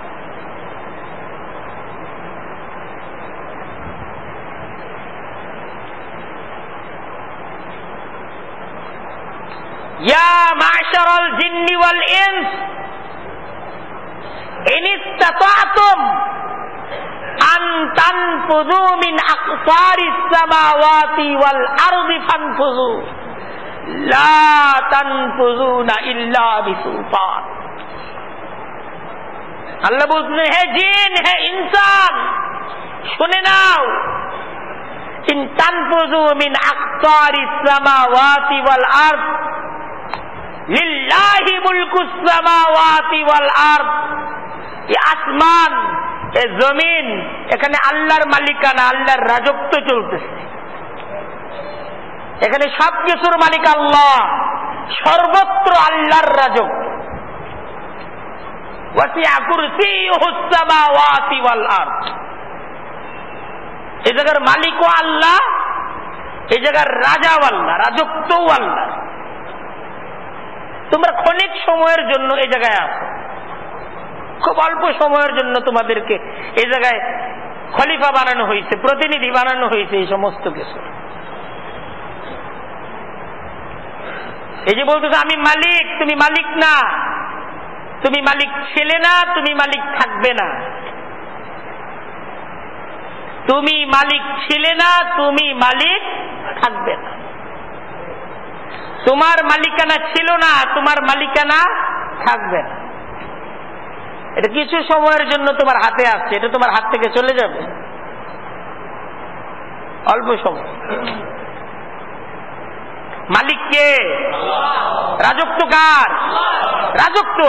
يا আল্লাহ বলছেন, হে জিন, হে ইনসান, শুনে নাও। মিন আকতারিস সামাওয়াতি ওয়াল আরদ। লিল্লাহি মুলকুস সামাওয়াতি ওয়াল আসমান, এ জমিন, এখানে আল্লাহর মালিকানা, আল্লাহর রাজত্ব চলতেছে। এখানে সব কিছুর মালিক আল্লাহ। সর্বত্র আল্লাহর রাজত্ব এই জায়গার মালিকও আল্লাহ, এই জায়গার রাজাও আল্লাহ, রাজত্বও আল্লাহ। তোমরা ক্ষণিক সময়ের জন্য এই জায়গায় আসো খুব অল্প সময়ের জন্য তোমাদেরকে এই জায়গায় খলিফা বানানো হয়েছে, প্রতিনিধি বানানো হয়েছে এই সমস্ত কিছু। এই যে বলতেছে, আমি মালিক, তুমি মালিক না। তুমি মালিক ছেলে না, তুমি মালিক থাকবে না। তুমি মালিক ছিলে না, তুমি মালিক থাকবে না। তোমার মালিকানা ছিল না, তোমার মালিকানা থাকবে না। এটা কিছু সময়ের জন্য তোমার হাতে আসছে, এটা তোমার হাত থেকে চলে যাবে। অল্প সময়। মালিক কে রাজত্ব কার রাজত্ব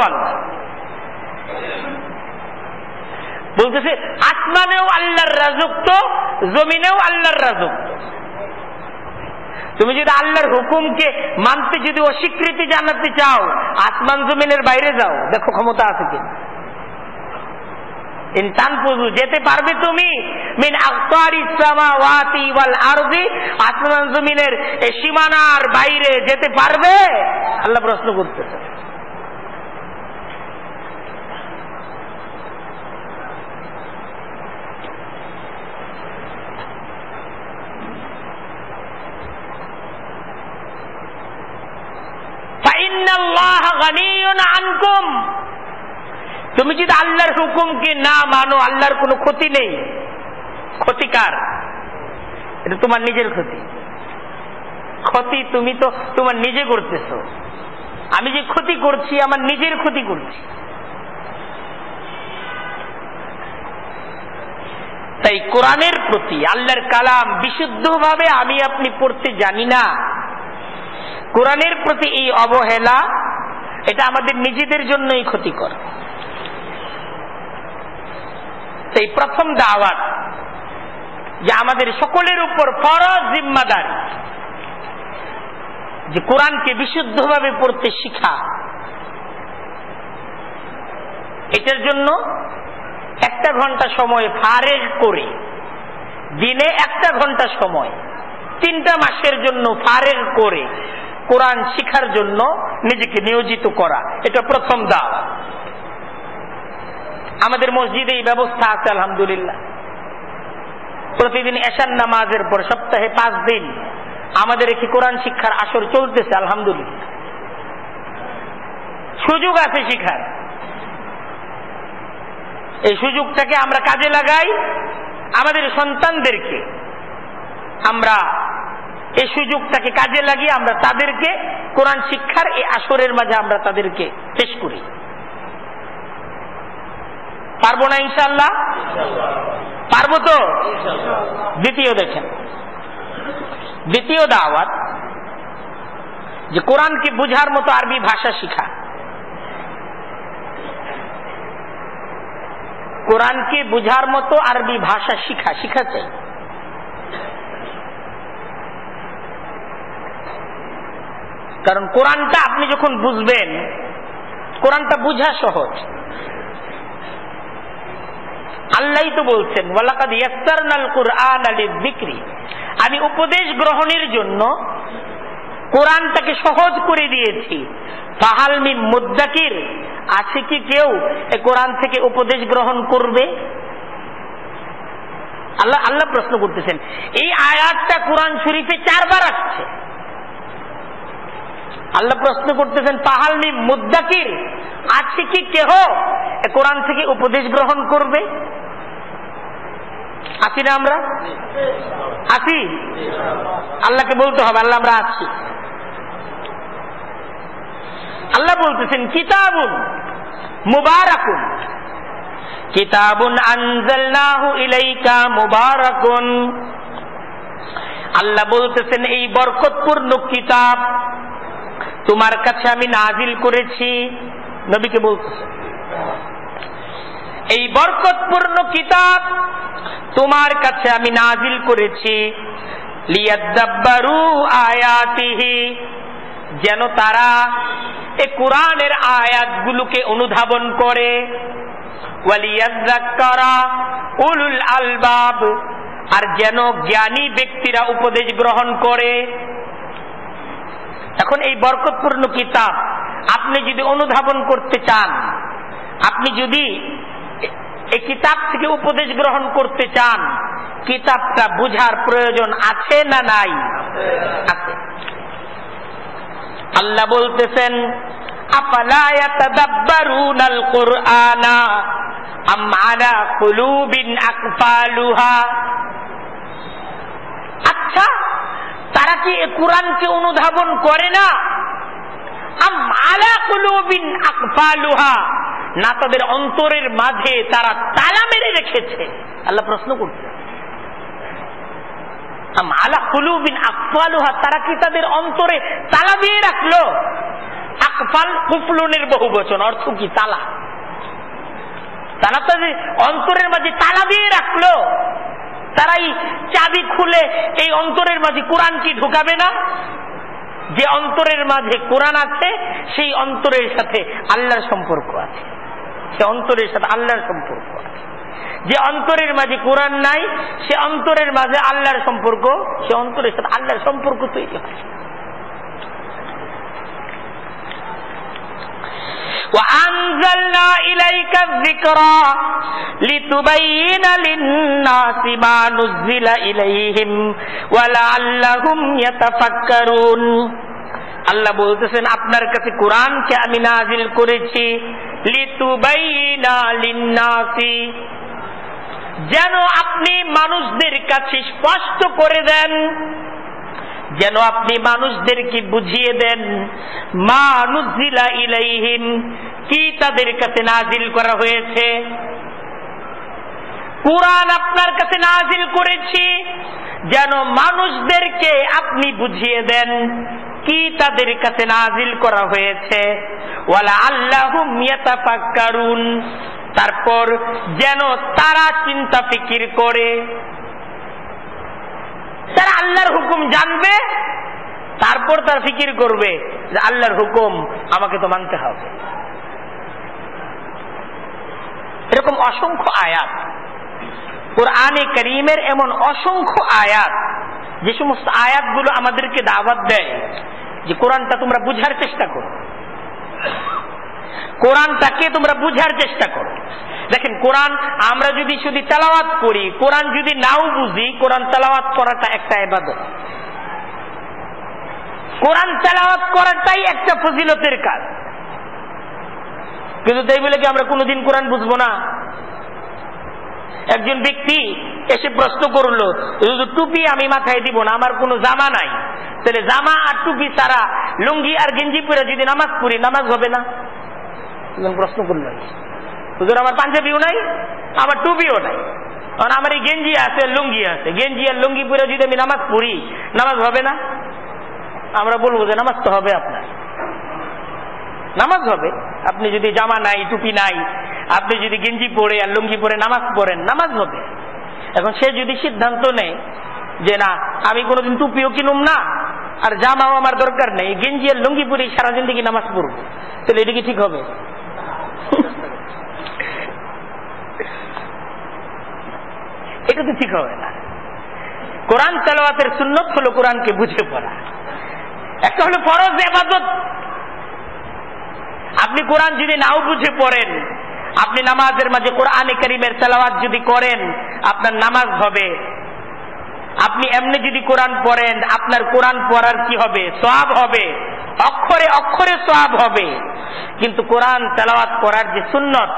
বলতেছে, আসমানেও আল্লাহর রাজত্ব, জমিনেও আল্লাহর রাজত্ব। তুমি যদি আল্লাহর হুকুমকে মানতে, যদি অস্বীকৃতি জানাতে চাও, আসমান জমিনের বাইরে যাও। দেখো ক্ষমতা আছে কিনা। যেতে পারবে তুমি। মিন আখতার আসমান জমিনের সীমানার বাইরে যেতে পারবে। আল্লাহ প্রশ্ন করতেছে। আনকুম। তুমি যদি আল্লাহর হুকুমকে না মানো, আল্লাহর কোনো ক্ষতি নেই। ক্ষতিকার এটা তোমার নিজের ক্ষতি। ক্ষতি তুমি তো তোমার নিজে করতেছ। আমি যে ক্ষতি করছি, আমার নিজের ক্ষতি করছি। তাই কোরআনের প্রতি, আল্লাহর কালাম বিশুদ্ধভাবে আমি আপনি পড়তে জানি না। কোরআনের প্রতি এই অবহেলা, এটা আমাদের নিজেদের জন্যই ক্ষতিকর। সেই প্রথম দাওয়াত যে আমাদের সকলের উপর ফরজ জিম্মাদার। যে কোরআনকে বিশুদ্ধভাবে পড়তে শিখা। এটার জন্য একটা ঘণ্টা সময় ফারেক করে, দিনে একটা ঘণ্টা সময়, তিনটা মাসের জন্য ফারেক করে কোরআন শিখার জন্য নিজেকে নিয়োজিত করা। এটা প্রথম দাওয়া আমাদের মসজিদে এই ব্যবস্থা আছে, আলহামদুলিল্লাহ। প্রতিদিন এশান নামাজের পর সপ্তাহে পাঁচ দিন আমাদের একটি কোরআন শিক্ষার আসর চলতেছে, আলহামদুলিল্লাহ। সুযোগ আছে শিখার। এই সুযোগটাকে আমরা কাজে লাগাই আমাদের সন্তানদেরকে। আমরা এই সুযোগটাকে কাজে লাগিয়ে আমরা তাদেরকে কোরআন শিক্ষার এই আসরের মাঝে আমরা তাদেরকে পেশ করি। পারব না ইনশাল্লাহ পারব তো? দ্বিতীয় দেখেন। দ্বিতীয় দাওয়াত, যে কোরআনকে বুঝার মতো আরবি ভাষা শিখা। কোরআনকে বুঝার মতো আরবি ভাষা শিখা শিখা চাই কারণ কোরআনটা আপনি যখন বুঝবেন, কোরআনটা বুঝা সহজ। আল্লাহ তো বলছেন আমি উপদেশ গ্রহণের জন্য কোরআনটাকে সহজ করে দিয়েছি। ফাহাল মিন মুদ্দাকির, আছে কি কেউ এ কোরআন থেকে উপদেশ গ্রহণ করবে? আল্লাহ আল্লাহ প্রশ্ন করতেছেন, এই আয়াতটা কোরআন শরীফে চারবার আসছে। আল্লাহ প্রশ্ন করতেছেন পাহালমি মুদ্দাকির, আছে কি কেহ কোরআন থেকে উপদেশ গ্রহণ করবে? আছি না আমরা? আছি আল্লাহকে বলতে হবে, আল্লাহ আমরা আছি। আল্লাহ বলতেছেন, কিতাবুন মুবারাকুন। কিতাবুন আনজালনাহু ইলাইকা মুবারাকুন। আল্লাহ বলতেছেন, এই বরকতপূর্ণ কিতাব তোমার কাছে আমি নাজিল করেছি। নবীকে বলতেছে। এই বরকতপূর্ণ কিতাব তোমার কাছে আমি নাজিল করেছি। আয়াতিহি, যেন তারা এ কোরআনের আয়াতগুলোকে অনুধাবন করে। উলুল আলবাব, আর যেন জ্ঞানী ব্যক্তিরা উপদেশ গ্রহণ করে। এখন এই বরকতপূর্ণ কিতাব আপনি যদি অনুধাবন করতে চান, আপনি যদি এই কিতাব থেকে উপদেশ গ্রহণ করতে চান, কিতাবটা বুঝার প্রয়োজন আছে না নাই? আল্লাহ বলতেছেন আচ্ছা তারা কি কোরআনকে অনুধাবন করে না? আলা কুলুবিন আকফালুহা? না তাদের অন্তরের মাঝে তারা তালা মেরে রেখেছে। আল্লাহ প্রশ্ন করছে। আলা কুলুবিন আকফালুহা, তারা কি তাদের অন্তরে তালা দিয়ে রাখল? আকফাল কুফলুনের বহু বচন, অর্থ কি? তালা। তারা তো অন্তরের মাঝে তালা দিয়ে রাখল। তারাই চাবি খুলে এই অন্তরের মাঝে কোরআন কি ঢুকাবে না? যে অন্তরের মাঝে কোরআন আছে, সেই অন্তরের সাথে আল্লাহর সম্পর্ক আছে। সে অন্তরের সাথে আল্লাহর সম্পর্ক আছে যে অন্তরের মাঝে কোরআন নাই সে অন্তরের মাঝে আল্লাহর সম্পর্ক সে অন্তরের সাথে আল্লাহর সম্পর্ক তৈরি হয় وأنزلنا إليك الذكرى لتبين للناس ما نزل إليهم ولعلهم يتفكرون আল্লাহ বলতেছেন, আপনার কাছে কোরআনকে আমি নাজিল করেছি যেন আপনি মানুষদের কাছে স্পষ্ট করে দেন, যেন আপনি মানুষদেরকে বুঝিয়ে দেন মানুষিলা ইলাইহিম কি তাদের কাছে নাজিল করা হয়েছে? কোরআন আপনার কাছে নাজিল করেছি, যেন মানুষদেরকে আপনি বুঝিয়ে দেন। কি তাদের কাছে নাজিল করা হয়েছে? ওয়ালা আল্লাহ কারুন তারপর যেন তারা চিন্তা ফিকির করে। তারা আল্লাহর হুকুম জানবে, তারপর তার ফিকির করবে যে আল্লাহর হুকুম আমাকে তো মানতে হবে। এরকম অসংখ্য আয়াত। কোরআনে করিমের এমন অসংখ্য আয়াত যে সমস্ত আয়াতগুলো আমাদেরকে দাওয়াত দেয়, যে কোরআনটা তোমরা বুঝার চেষ্টা করো। কোরআনটাকে তোমরা বুঝার চেষ্টা করো। দেখেন, কোরআন আমরা যদি শুধু তেলাওয়াত করি, কোরআন যদি নাও বুঝি, কোরআন তেলাওয়াত করাটা একটা এবাদত কোরআন তেলাওয়াত করাটাই একটা ফজিলতের কাজ। কিন্তু তাই বলে কি আমরা কোনোদিন কোরআন বুঝব না? একজন ব্যক্তি এসে প্রশ্ন করল টুপি আমি মাথায় দিব না, আমার কোনো জামা নাই। তাহলে জামা আর টুপি ছাড়া লুঙ্গি আর গেঞ্জি পরে যদি নামাজ পড়ি, নামাজ হবে না? প্রশ্ন করলেন হুজুর, আমার পাঞ্জাবিও নাই, আমার টুপিও নাই। কারণ আমার এই গেঞ্জি আছে, লুঙ্গি আছে। গেঞ্জি আর লুঙ্গি পরে যদি আমি নামাজ পড়ি, নামাজ হবে না? আমরা বলব যে নামাজ তো হবে আপনার। নামাজ হবে। আপনি যদি জামা নাই, টুপি নাই, আপনি যদি গেঞ্জি পরে আর লুঙ্গি পরে নামাজ পড়েন, নামাজ হবে। এখন সে যদি সিদ্ধান্ত নেয় যে না, আমি কোনোদিন টুপিও কিনুম না, আর জামাও আমার দরকার নেই, গেঞ্জি আর লুঙ্গি পরে সারা জিন্দিগি নামাজ পড়ব, তাহলে এটা কি ঠিক হবে? এটা তো ঠিক হবে না। কোরআন তেলাওয়াতের সুন্নত হলো কোরআনকে বুঝে পড়া। একটা হলো ফরজ এবাদত আপনি কোরআন যদি নাও বুঝে পড়েন, আপনি নামাজের মাঝে কোরআনে করিমের তেলাওয়াত যদি করেন, আপনার নামাজ হবে। আপনি এমনি যদি কোরআন পড়েন, আপনার কোরআন পড়ার কি হবে? সব হবে। অক্ষরে অক্ষরে সব হবে। কিন্তু কোরআন তেলাওয়াত করার যে সুন্নত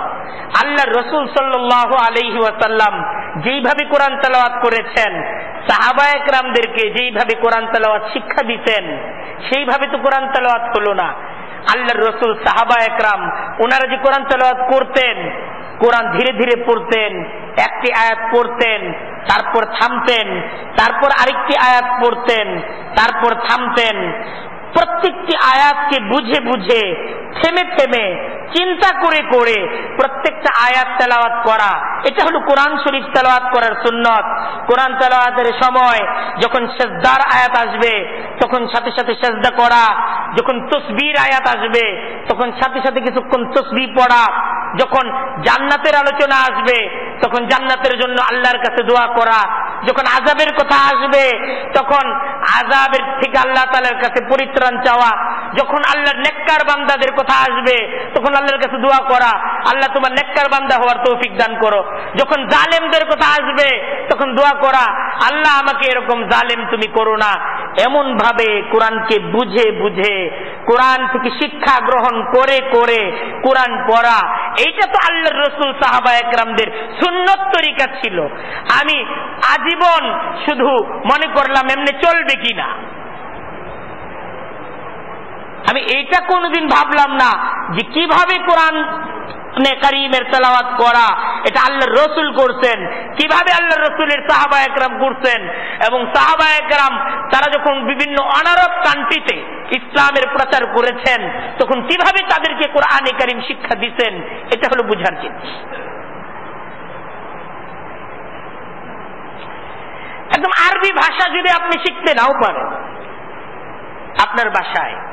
আল্লাহ রসুল সাল্লাহ আলহি ওয়াসাল্লাম যেইভাবে কোরআন তেলাওয়াত করেছেন, সাহাবা একরামদেরকে যেইভাবে কোরআন তেলাওয়াত শিক্ষা দিতেন, সেইভাবে তো কোরআন তেলাওয়াত হলো না। আল্লাহ রসুল, সাহাবা একরাম ওনারা যে কোরআন তেলাওয়াত করতেন, কোরআন ধীরে ধীরে পড়তেন, একটি আয়াত পড়তেন, তারপর থামতেন, তারপর আরেকটি আয়াত পড়তেন, তারপর থামতেন। প্রত্যেকটি আয়াতকে বুঝে বুঝে, থেমে থেমে, চিন্তা করে করে প্রত্যেকটা আয়াত তেলাওয়াত করা। এটা হলো কোরআন শরীফ তেলাওয়াত করার সুন্নত। কোরআন তেলাওয়াতের সময় যখন সেজদার আয়াত আসবে, তখন সাথে সাথে সেজদা করা। যখন তসবির আয়াত আসবে, তখন সাথে সাথে কিছুক্ষণ তসবি পড়া। যখন জান্নাতের আলোচনা আসবে, তখন জান্নাতের জন্য আল্লাহর কাছে দোয়া করা। যখন আজাবের কথা আসবে, তখন আজাবের থেকে আল্লাহ তালার কাছে পরিত্রাণ চাওয়া, যখন আল্লাহর নেককার বান্দাদের কথা আসবে, তখন আল্লাহর কাছে দোয়া করা, আল্লাহ তোমার নেককার বান্দা হওয়ার তৌফিক দান করো। যখন জালেমদের কথা আসবে, তখন দোয়া করা, আল্লাহ আমাকে এরকম জালেম তুমি করো না। এমন ভাবে কোরআনকে বুঝে বুঝে, কোরআন থেকে শিক্ষা গ্রহণ করে করে কোরআন পড়া এইটা তো আল্লাহ রসুল সাহাবা একরামদের সুন্নত তরিকা ছিল। আমি আজীবন শুধু মনে করলাম, এমনি চলবে কিনা আমি এইটা কোনোদিন ভাবলাম না যে কীভাবে কোরআন কোরআনে করিমের তেলাওয়াত করা। এটা আল্লাহ রসুল করছেন। কীভাবে আল্লাহ রসুলের সাহাবা একরাম করছেন? এবং সাহাবা একরাম, তারা যখন বিভিন্ন অনারব কান্ট্রিতে ইসলামের প্রচার করেছেন, তখন কীভাবে তাদেরকে কোরআনে করিম শিক্ষা দিচ্ছেন এটা হলো বুঝার জিনিস। একদম আরবি ভাষা যদি আপনি শিখতে নাও পারেন, আপনার বাসায়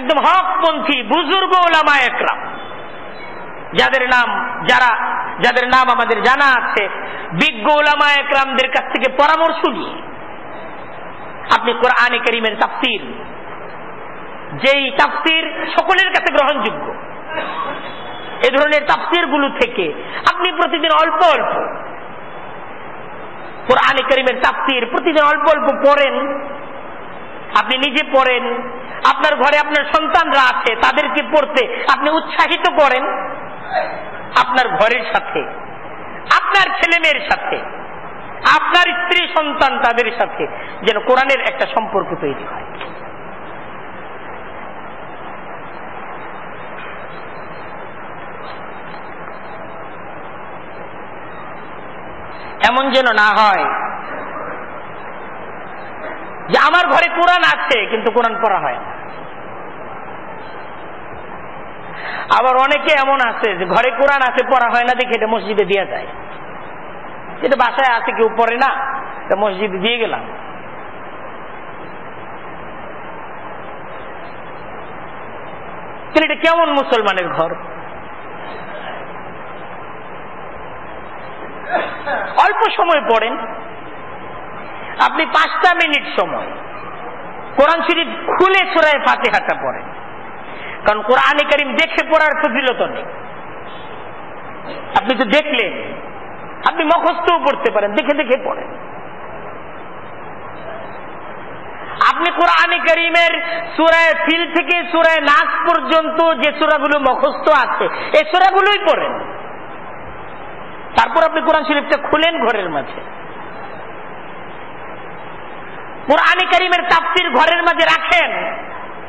একদম হকপন্থী, বুজুর্গ ওলামা একরাম। যাদের নাম, যারা, যাদের নাম আমাদের জানা আছে, বিজ্ঞ ওলামা একরামদের কাছ থেকে পরামর্শ নিয়ে। আপনি কোরআনে করিমের তাফসির, যেই তাফসির সকলের কাছে গ্রহণযোগ্য। এ ধরনের তাফসিরগুলো থেকে আপনি প্রতিদিন অল্প অল্প কোরআনে করিমের তাফসির প্রতিদিন অল্প অল্প পড়েন আপনি নিজে পড়েন। আপনার ঘরে আপনার সন্তানরা আছে, তাদেরকে পড়তে আপনি উৎসাহিত করেন আপনার ঘরের সাথে, আপনার ছেলে মেয়ের সাথে, আপনার স্ত্রী সন্তান তাদের সাথে, যেন কোরআনের একটা সম্পর্ক তৈরি হয়। এমন যেন না হয় যে আমার ঘরে কোরআন আছে, কিন্তু কোরআন পড়া হয় না। আবার অনেকে এমন আছে যে ঘরে কোরআন আছে, পড়া হয় না, দেখে এটা মসজিদে দিয়ে যায়। এটা বাসায় আছে, কেউ পড়ে না এটা মসজিদে দিয়ে গেলাম। এটা কেমন মুসলমানের ঘর? অল্প সময় পড়েন। আপনি পাঁচটা মিনিট সময়। কোরআন শরীফ খুলে সুরায় ফাতেহাটা পড়েন। কারণ কোরআনে করিম দেখে পড়ার ফজিলত নেই। আপনি তো দেখলেন, আপনি মুখস্থও পড়তে পারেন, দেখে দেখে পড়েন। আপনি কোরআনে করিমের সুরায় ফিল থেকে সুরায় নাচ পর্যন্ত যে সুরাগুলো মুখস্থ আছে এই সুরাগুলোই পড়েন। তারপর আপনি কোরআন শরীফটা খুলেন ঘরের মাঝে। কোরআনে করিমের তাপ্তির ঘরের মাঝে রাখেন,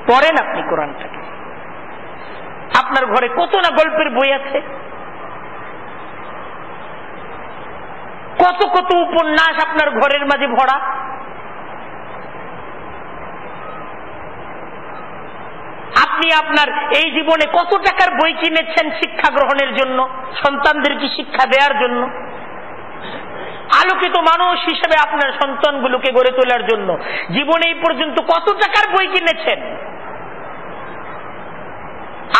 পড়েন আপনি কোরআনটাকে। আপনার ঘরে কত না গল্পের বই আছে? কত কত উপন্যাস আপনার ঘরের মাঝে ভরা? আপনি আপনার এই জীবনে কত টাকার বই কিনেছেন শিক্ষা গ্রহণের জন্য সন্তানদেরকে শিক্ষা দেওয়ার জন্য? আলোকিত মানুষ হিসেবে আপনার সন্তানগুলোকে গড়ে তোলার জন্য। জীবনে এই পর্যন্ত কত টাকার বই কিনেছেন?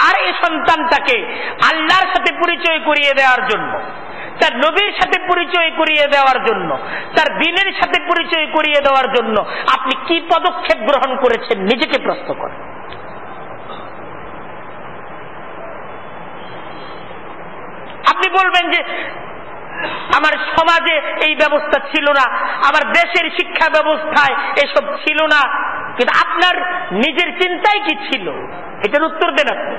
আর এই সন্তানটাকে আল্লাহর সাথে পরিচয় করিয়ে দেওয়ার জন্য, তার নবীর সাথে পরিচয় করিয়ে দেওয়ার জন্য, তার দিনের সাথে পরিচয় করিয়ে দেওয়ার জন্য আপনি কি পদক্ষেপ গ্রহণ করেছেন নিজেকে প্রশ্ন করেন। আপনি বলবেন যে আমার সমাজে এই ব্যবস্থা ছিল না, আমার দেশের শিক্ষা ব্যবস্থায় এসব ছিল না, কিন্তু আপনার নিজের চিন্তাই কি ছিল? এটার উত্তর দেন আপনি।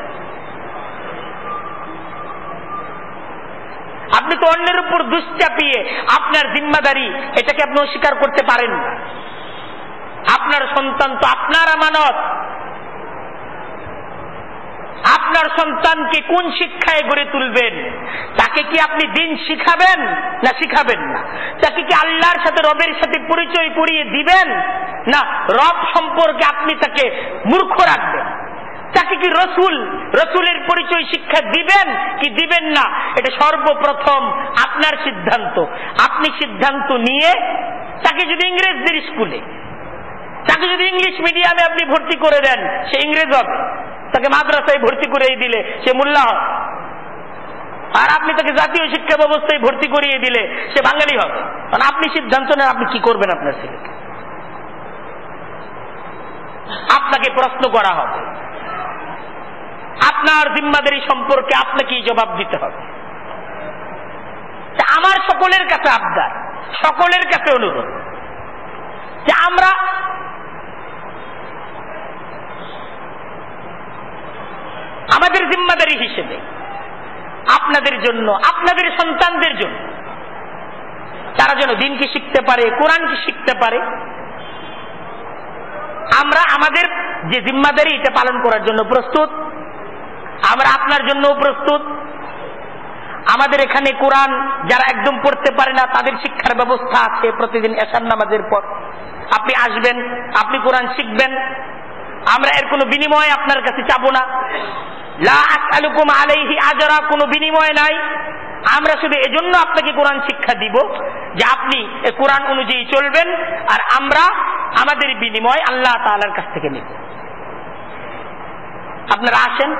আপনি তো অন্যের উপর দুশ্চাপিয়ে আপনার জিম্মাদারি এটাকে আপনি অস্বীকার করতে পারেন আপনার সন্তান তো আপনার আমানত। আপনার সন্তানকে কোন শিক্ষায় গড়ে তুলবেন? তাকে কি আপনি দিন শিখাবেন না শিখাবেন না? তাকে কি আল্লাহর সাথে, রবের সাথে পরিচয় করিয়ে দিবেন? না, রব সম্পর্কে আপনি তাকে মূর্খ রাখবেন। তাকে কি রসুল, রসুলের পরিচয় শিক্ষা দিবেন কি দিবেন না? এটা সর্বপ্রথম আপনার সিদ্ধান্ত। আপনি সিদ্ধান্ত নিয়ে তাকে যদি ইংরেজদের স্কুলে, তাকে যদি ইংলিশ মিডিয়ামে আপনি ভর্তি করে দেন, সে ইংরেজ হবে। তাকে মাদ্রাসায় ভর্তি করে দিলে, সে মোল্লা হবে আর আপনি তাকে জাতীয় শিক্ষা ব্যবস্থায় ভর্তি করিয়ে দিলে, সে বাঙালি হবে। কারণ আপনি সিদ্ধান্ত নেন, আপনি কি করবেন আপনার ছেলেকে? আপনাকে প্রশ্ন করা হবে। আপনার জিম্মাদারি সম্পর্কে আপনাকেই জবাব দিতে হবে। আমার সকলের কাছে আবদার, সকলের কাছে অনুরোধ। যে আমরা আমাদের জিম্মাদারি হিসেবে। আপনাদের জন্য, আপনাদের সন্তানদের জন্য। তারা যেন দিনকে শিখতে পারে, কোরআনকে শিখতে পারে। আমরা আমাদের যে জিম্মাদারি, এটা পালন করার জন্য প্রস্তুত। আমরা আপনার জন্য প্রস্তুত। আমাদের এখানে কোরআন যারা একদম পড়তে পারে না, তাদের শিক্ষার ব্যবস্থা আছে প্রতিদিন এসার নামাজের পর। আপনি আসবেন, আপনি কোরআন শিখবেন। আমরা এর কোনো বিনিময় আপনার কাছে চাবো না। আজরা, কোনো বিনিময় নাই। আমরা শুধু এজন্য আপনাকে কোরআন শিক্ষা দিব যে আপনি কোরআন অনুযায়ী চলবেন আর আমরা আমাদের বিনিময় আল্লাহ তাআলার কাছ থেকে নেব। আপনারা আসেন।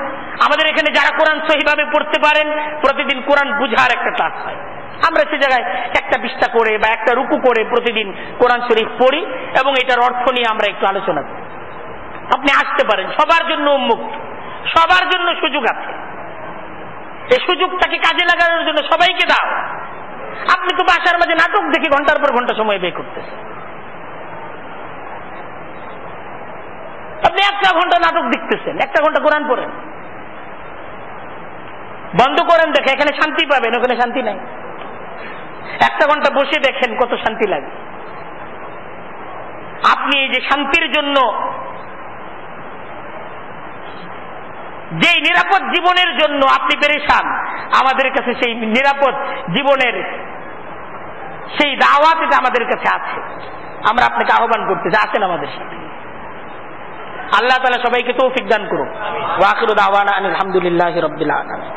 আমাদের এখানে যারা কোরআন সহিভাবে পড়তে পারেন, প্রতিদিন কোরআন বুঝার একটা ক্লাস হয়। আমরা সে জায়গায় একটা বিস্তা করে বা একটা রুকু করে প্রতিদিন কোরআন শরীফ পড়ি এবং এটার অর্থ নিয়ে আমরা একটু আলোচনা করি। আপনি আসতে পারেন, সবার জন্য উন্মুক্ত। সবার জন্য সুযোগ আছে। এই সুযোগটাকে কাজে লাগানোর জন্য সবাইকে দাও। আপনি তো বাসার মাঝে নাটক দেখে ঘণ্টার পর ঘণ্টা সময় ব্যয় করতেছেন। আপনি একটা ঘণ্টা নাটক দেখতেছেন, একটা ঘণ্টা কোরআন পড়েন। বন্ধ করেন, দেখে এখানে শান্তি পাবেন, ওখানে শান্তি নাই। একটা ঘণ্টা বসে দেখেন কত শান্তি লাগে। আপনি এই যে শান্তির জন্য যে নিরাপদ জীবনের জন্য আপনি পেরেছান আমাদের কাছে সেই নিরাপদ জীবনের সেই দাওয়াত আমাদের কাছে আছে। আমরা আপনাকে আহ্বান করতেছি আসেন আমাদের সাথে। আল্লাহ তালা সবাইকে তৌফিক দান করুন ওয়াকির দাওয়ানা আলহামদুলিল্লাহ রবিল্লা গেছে।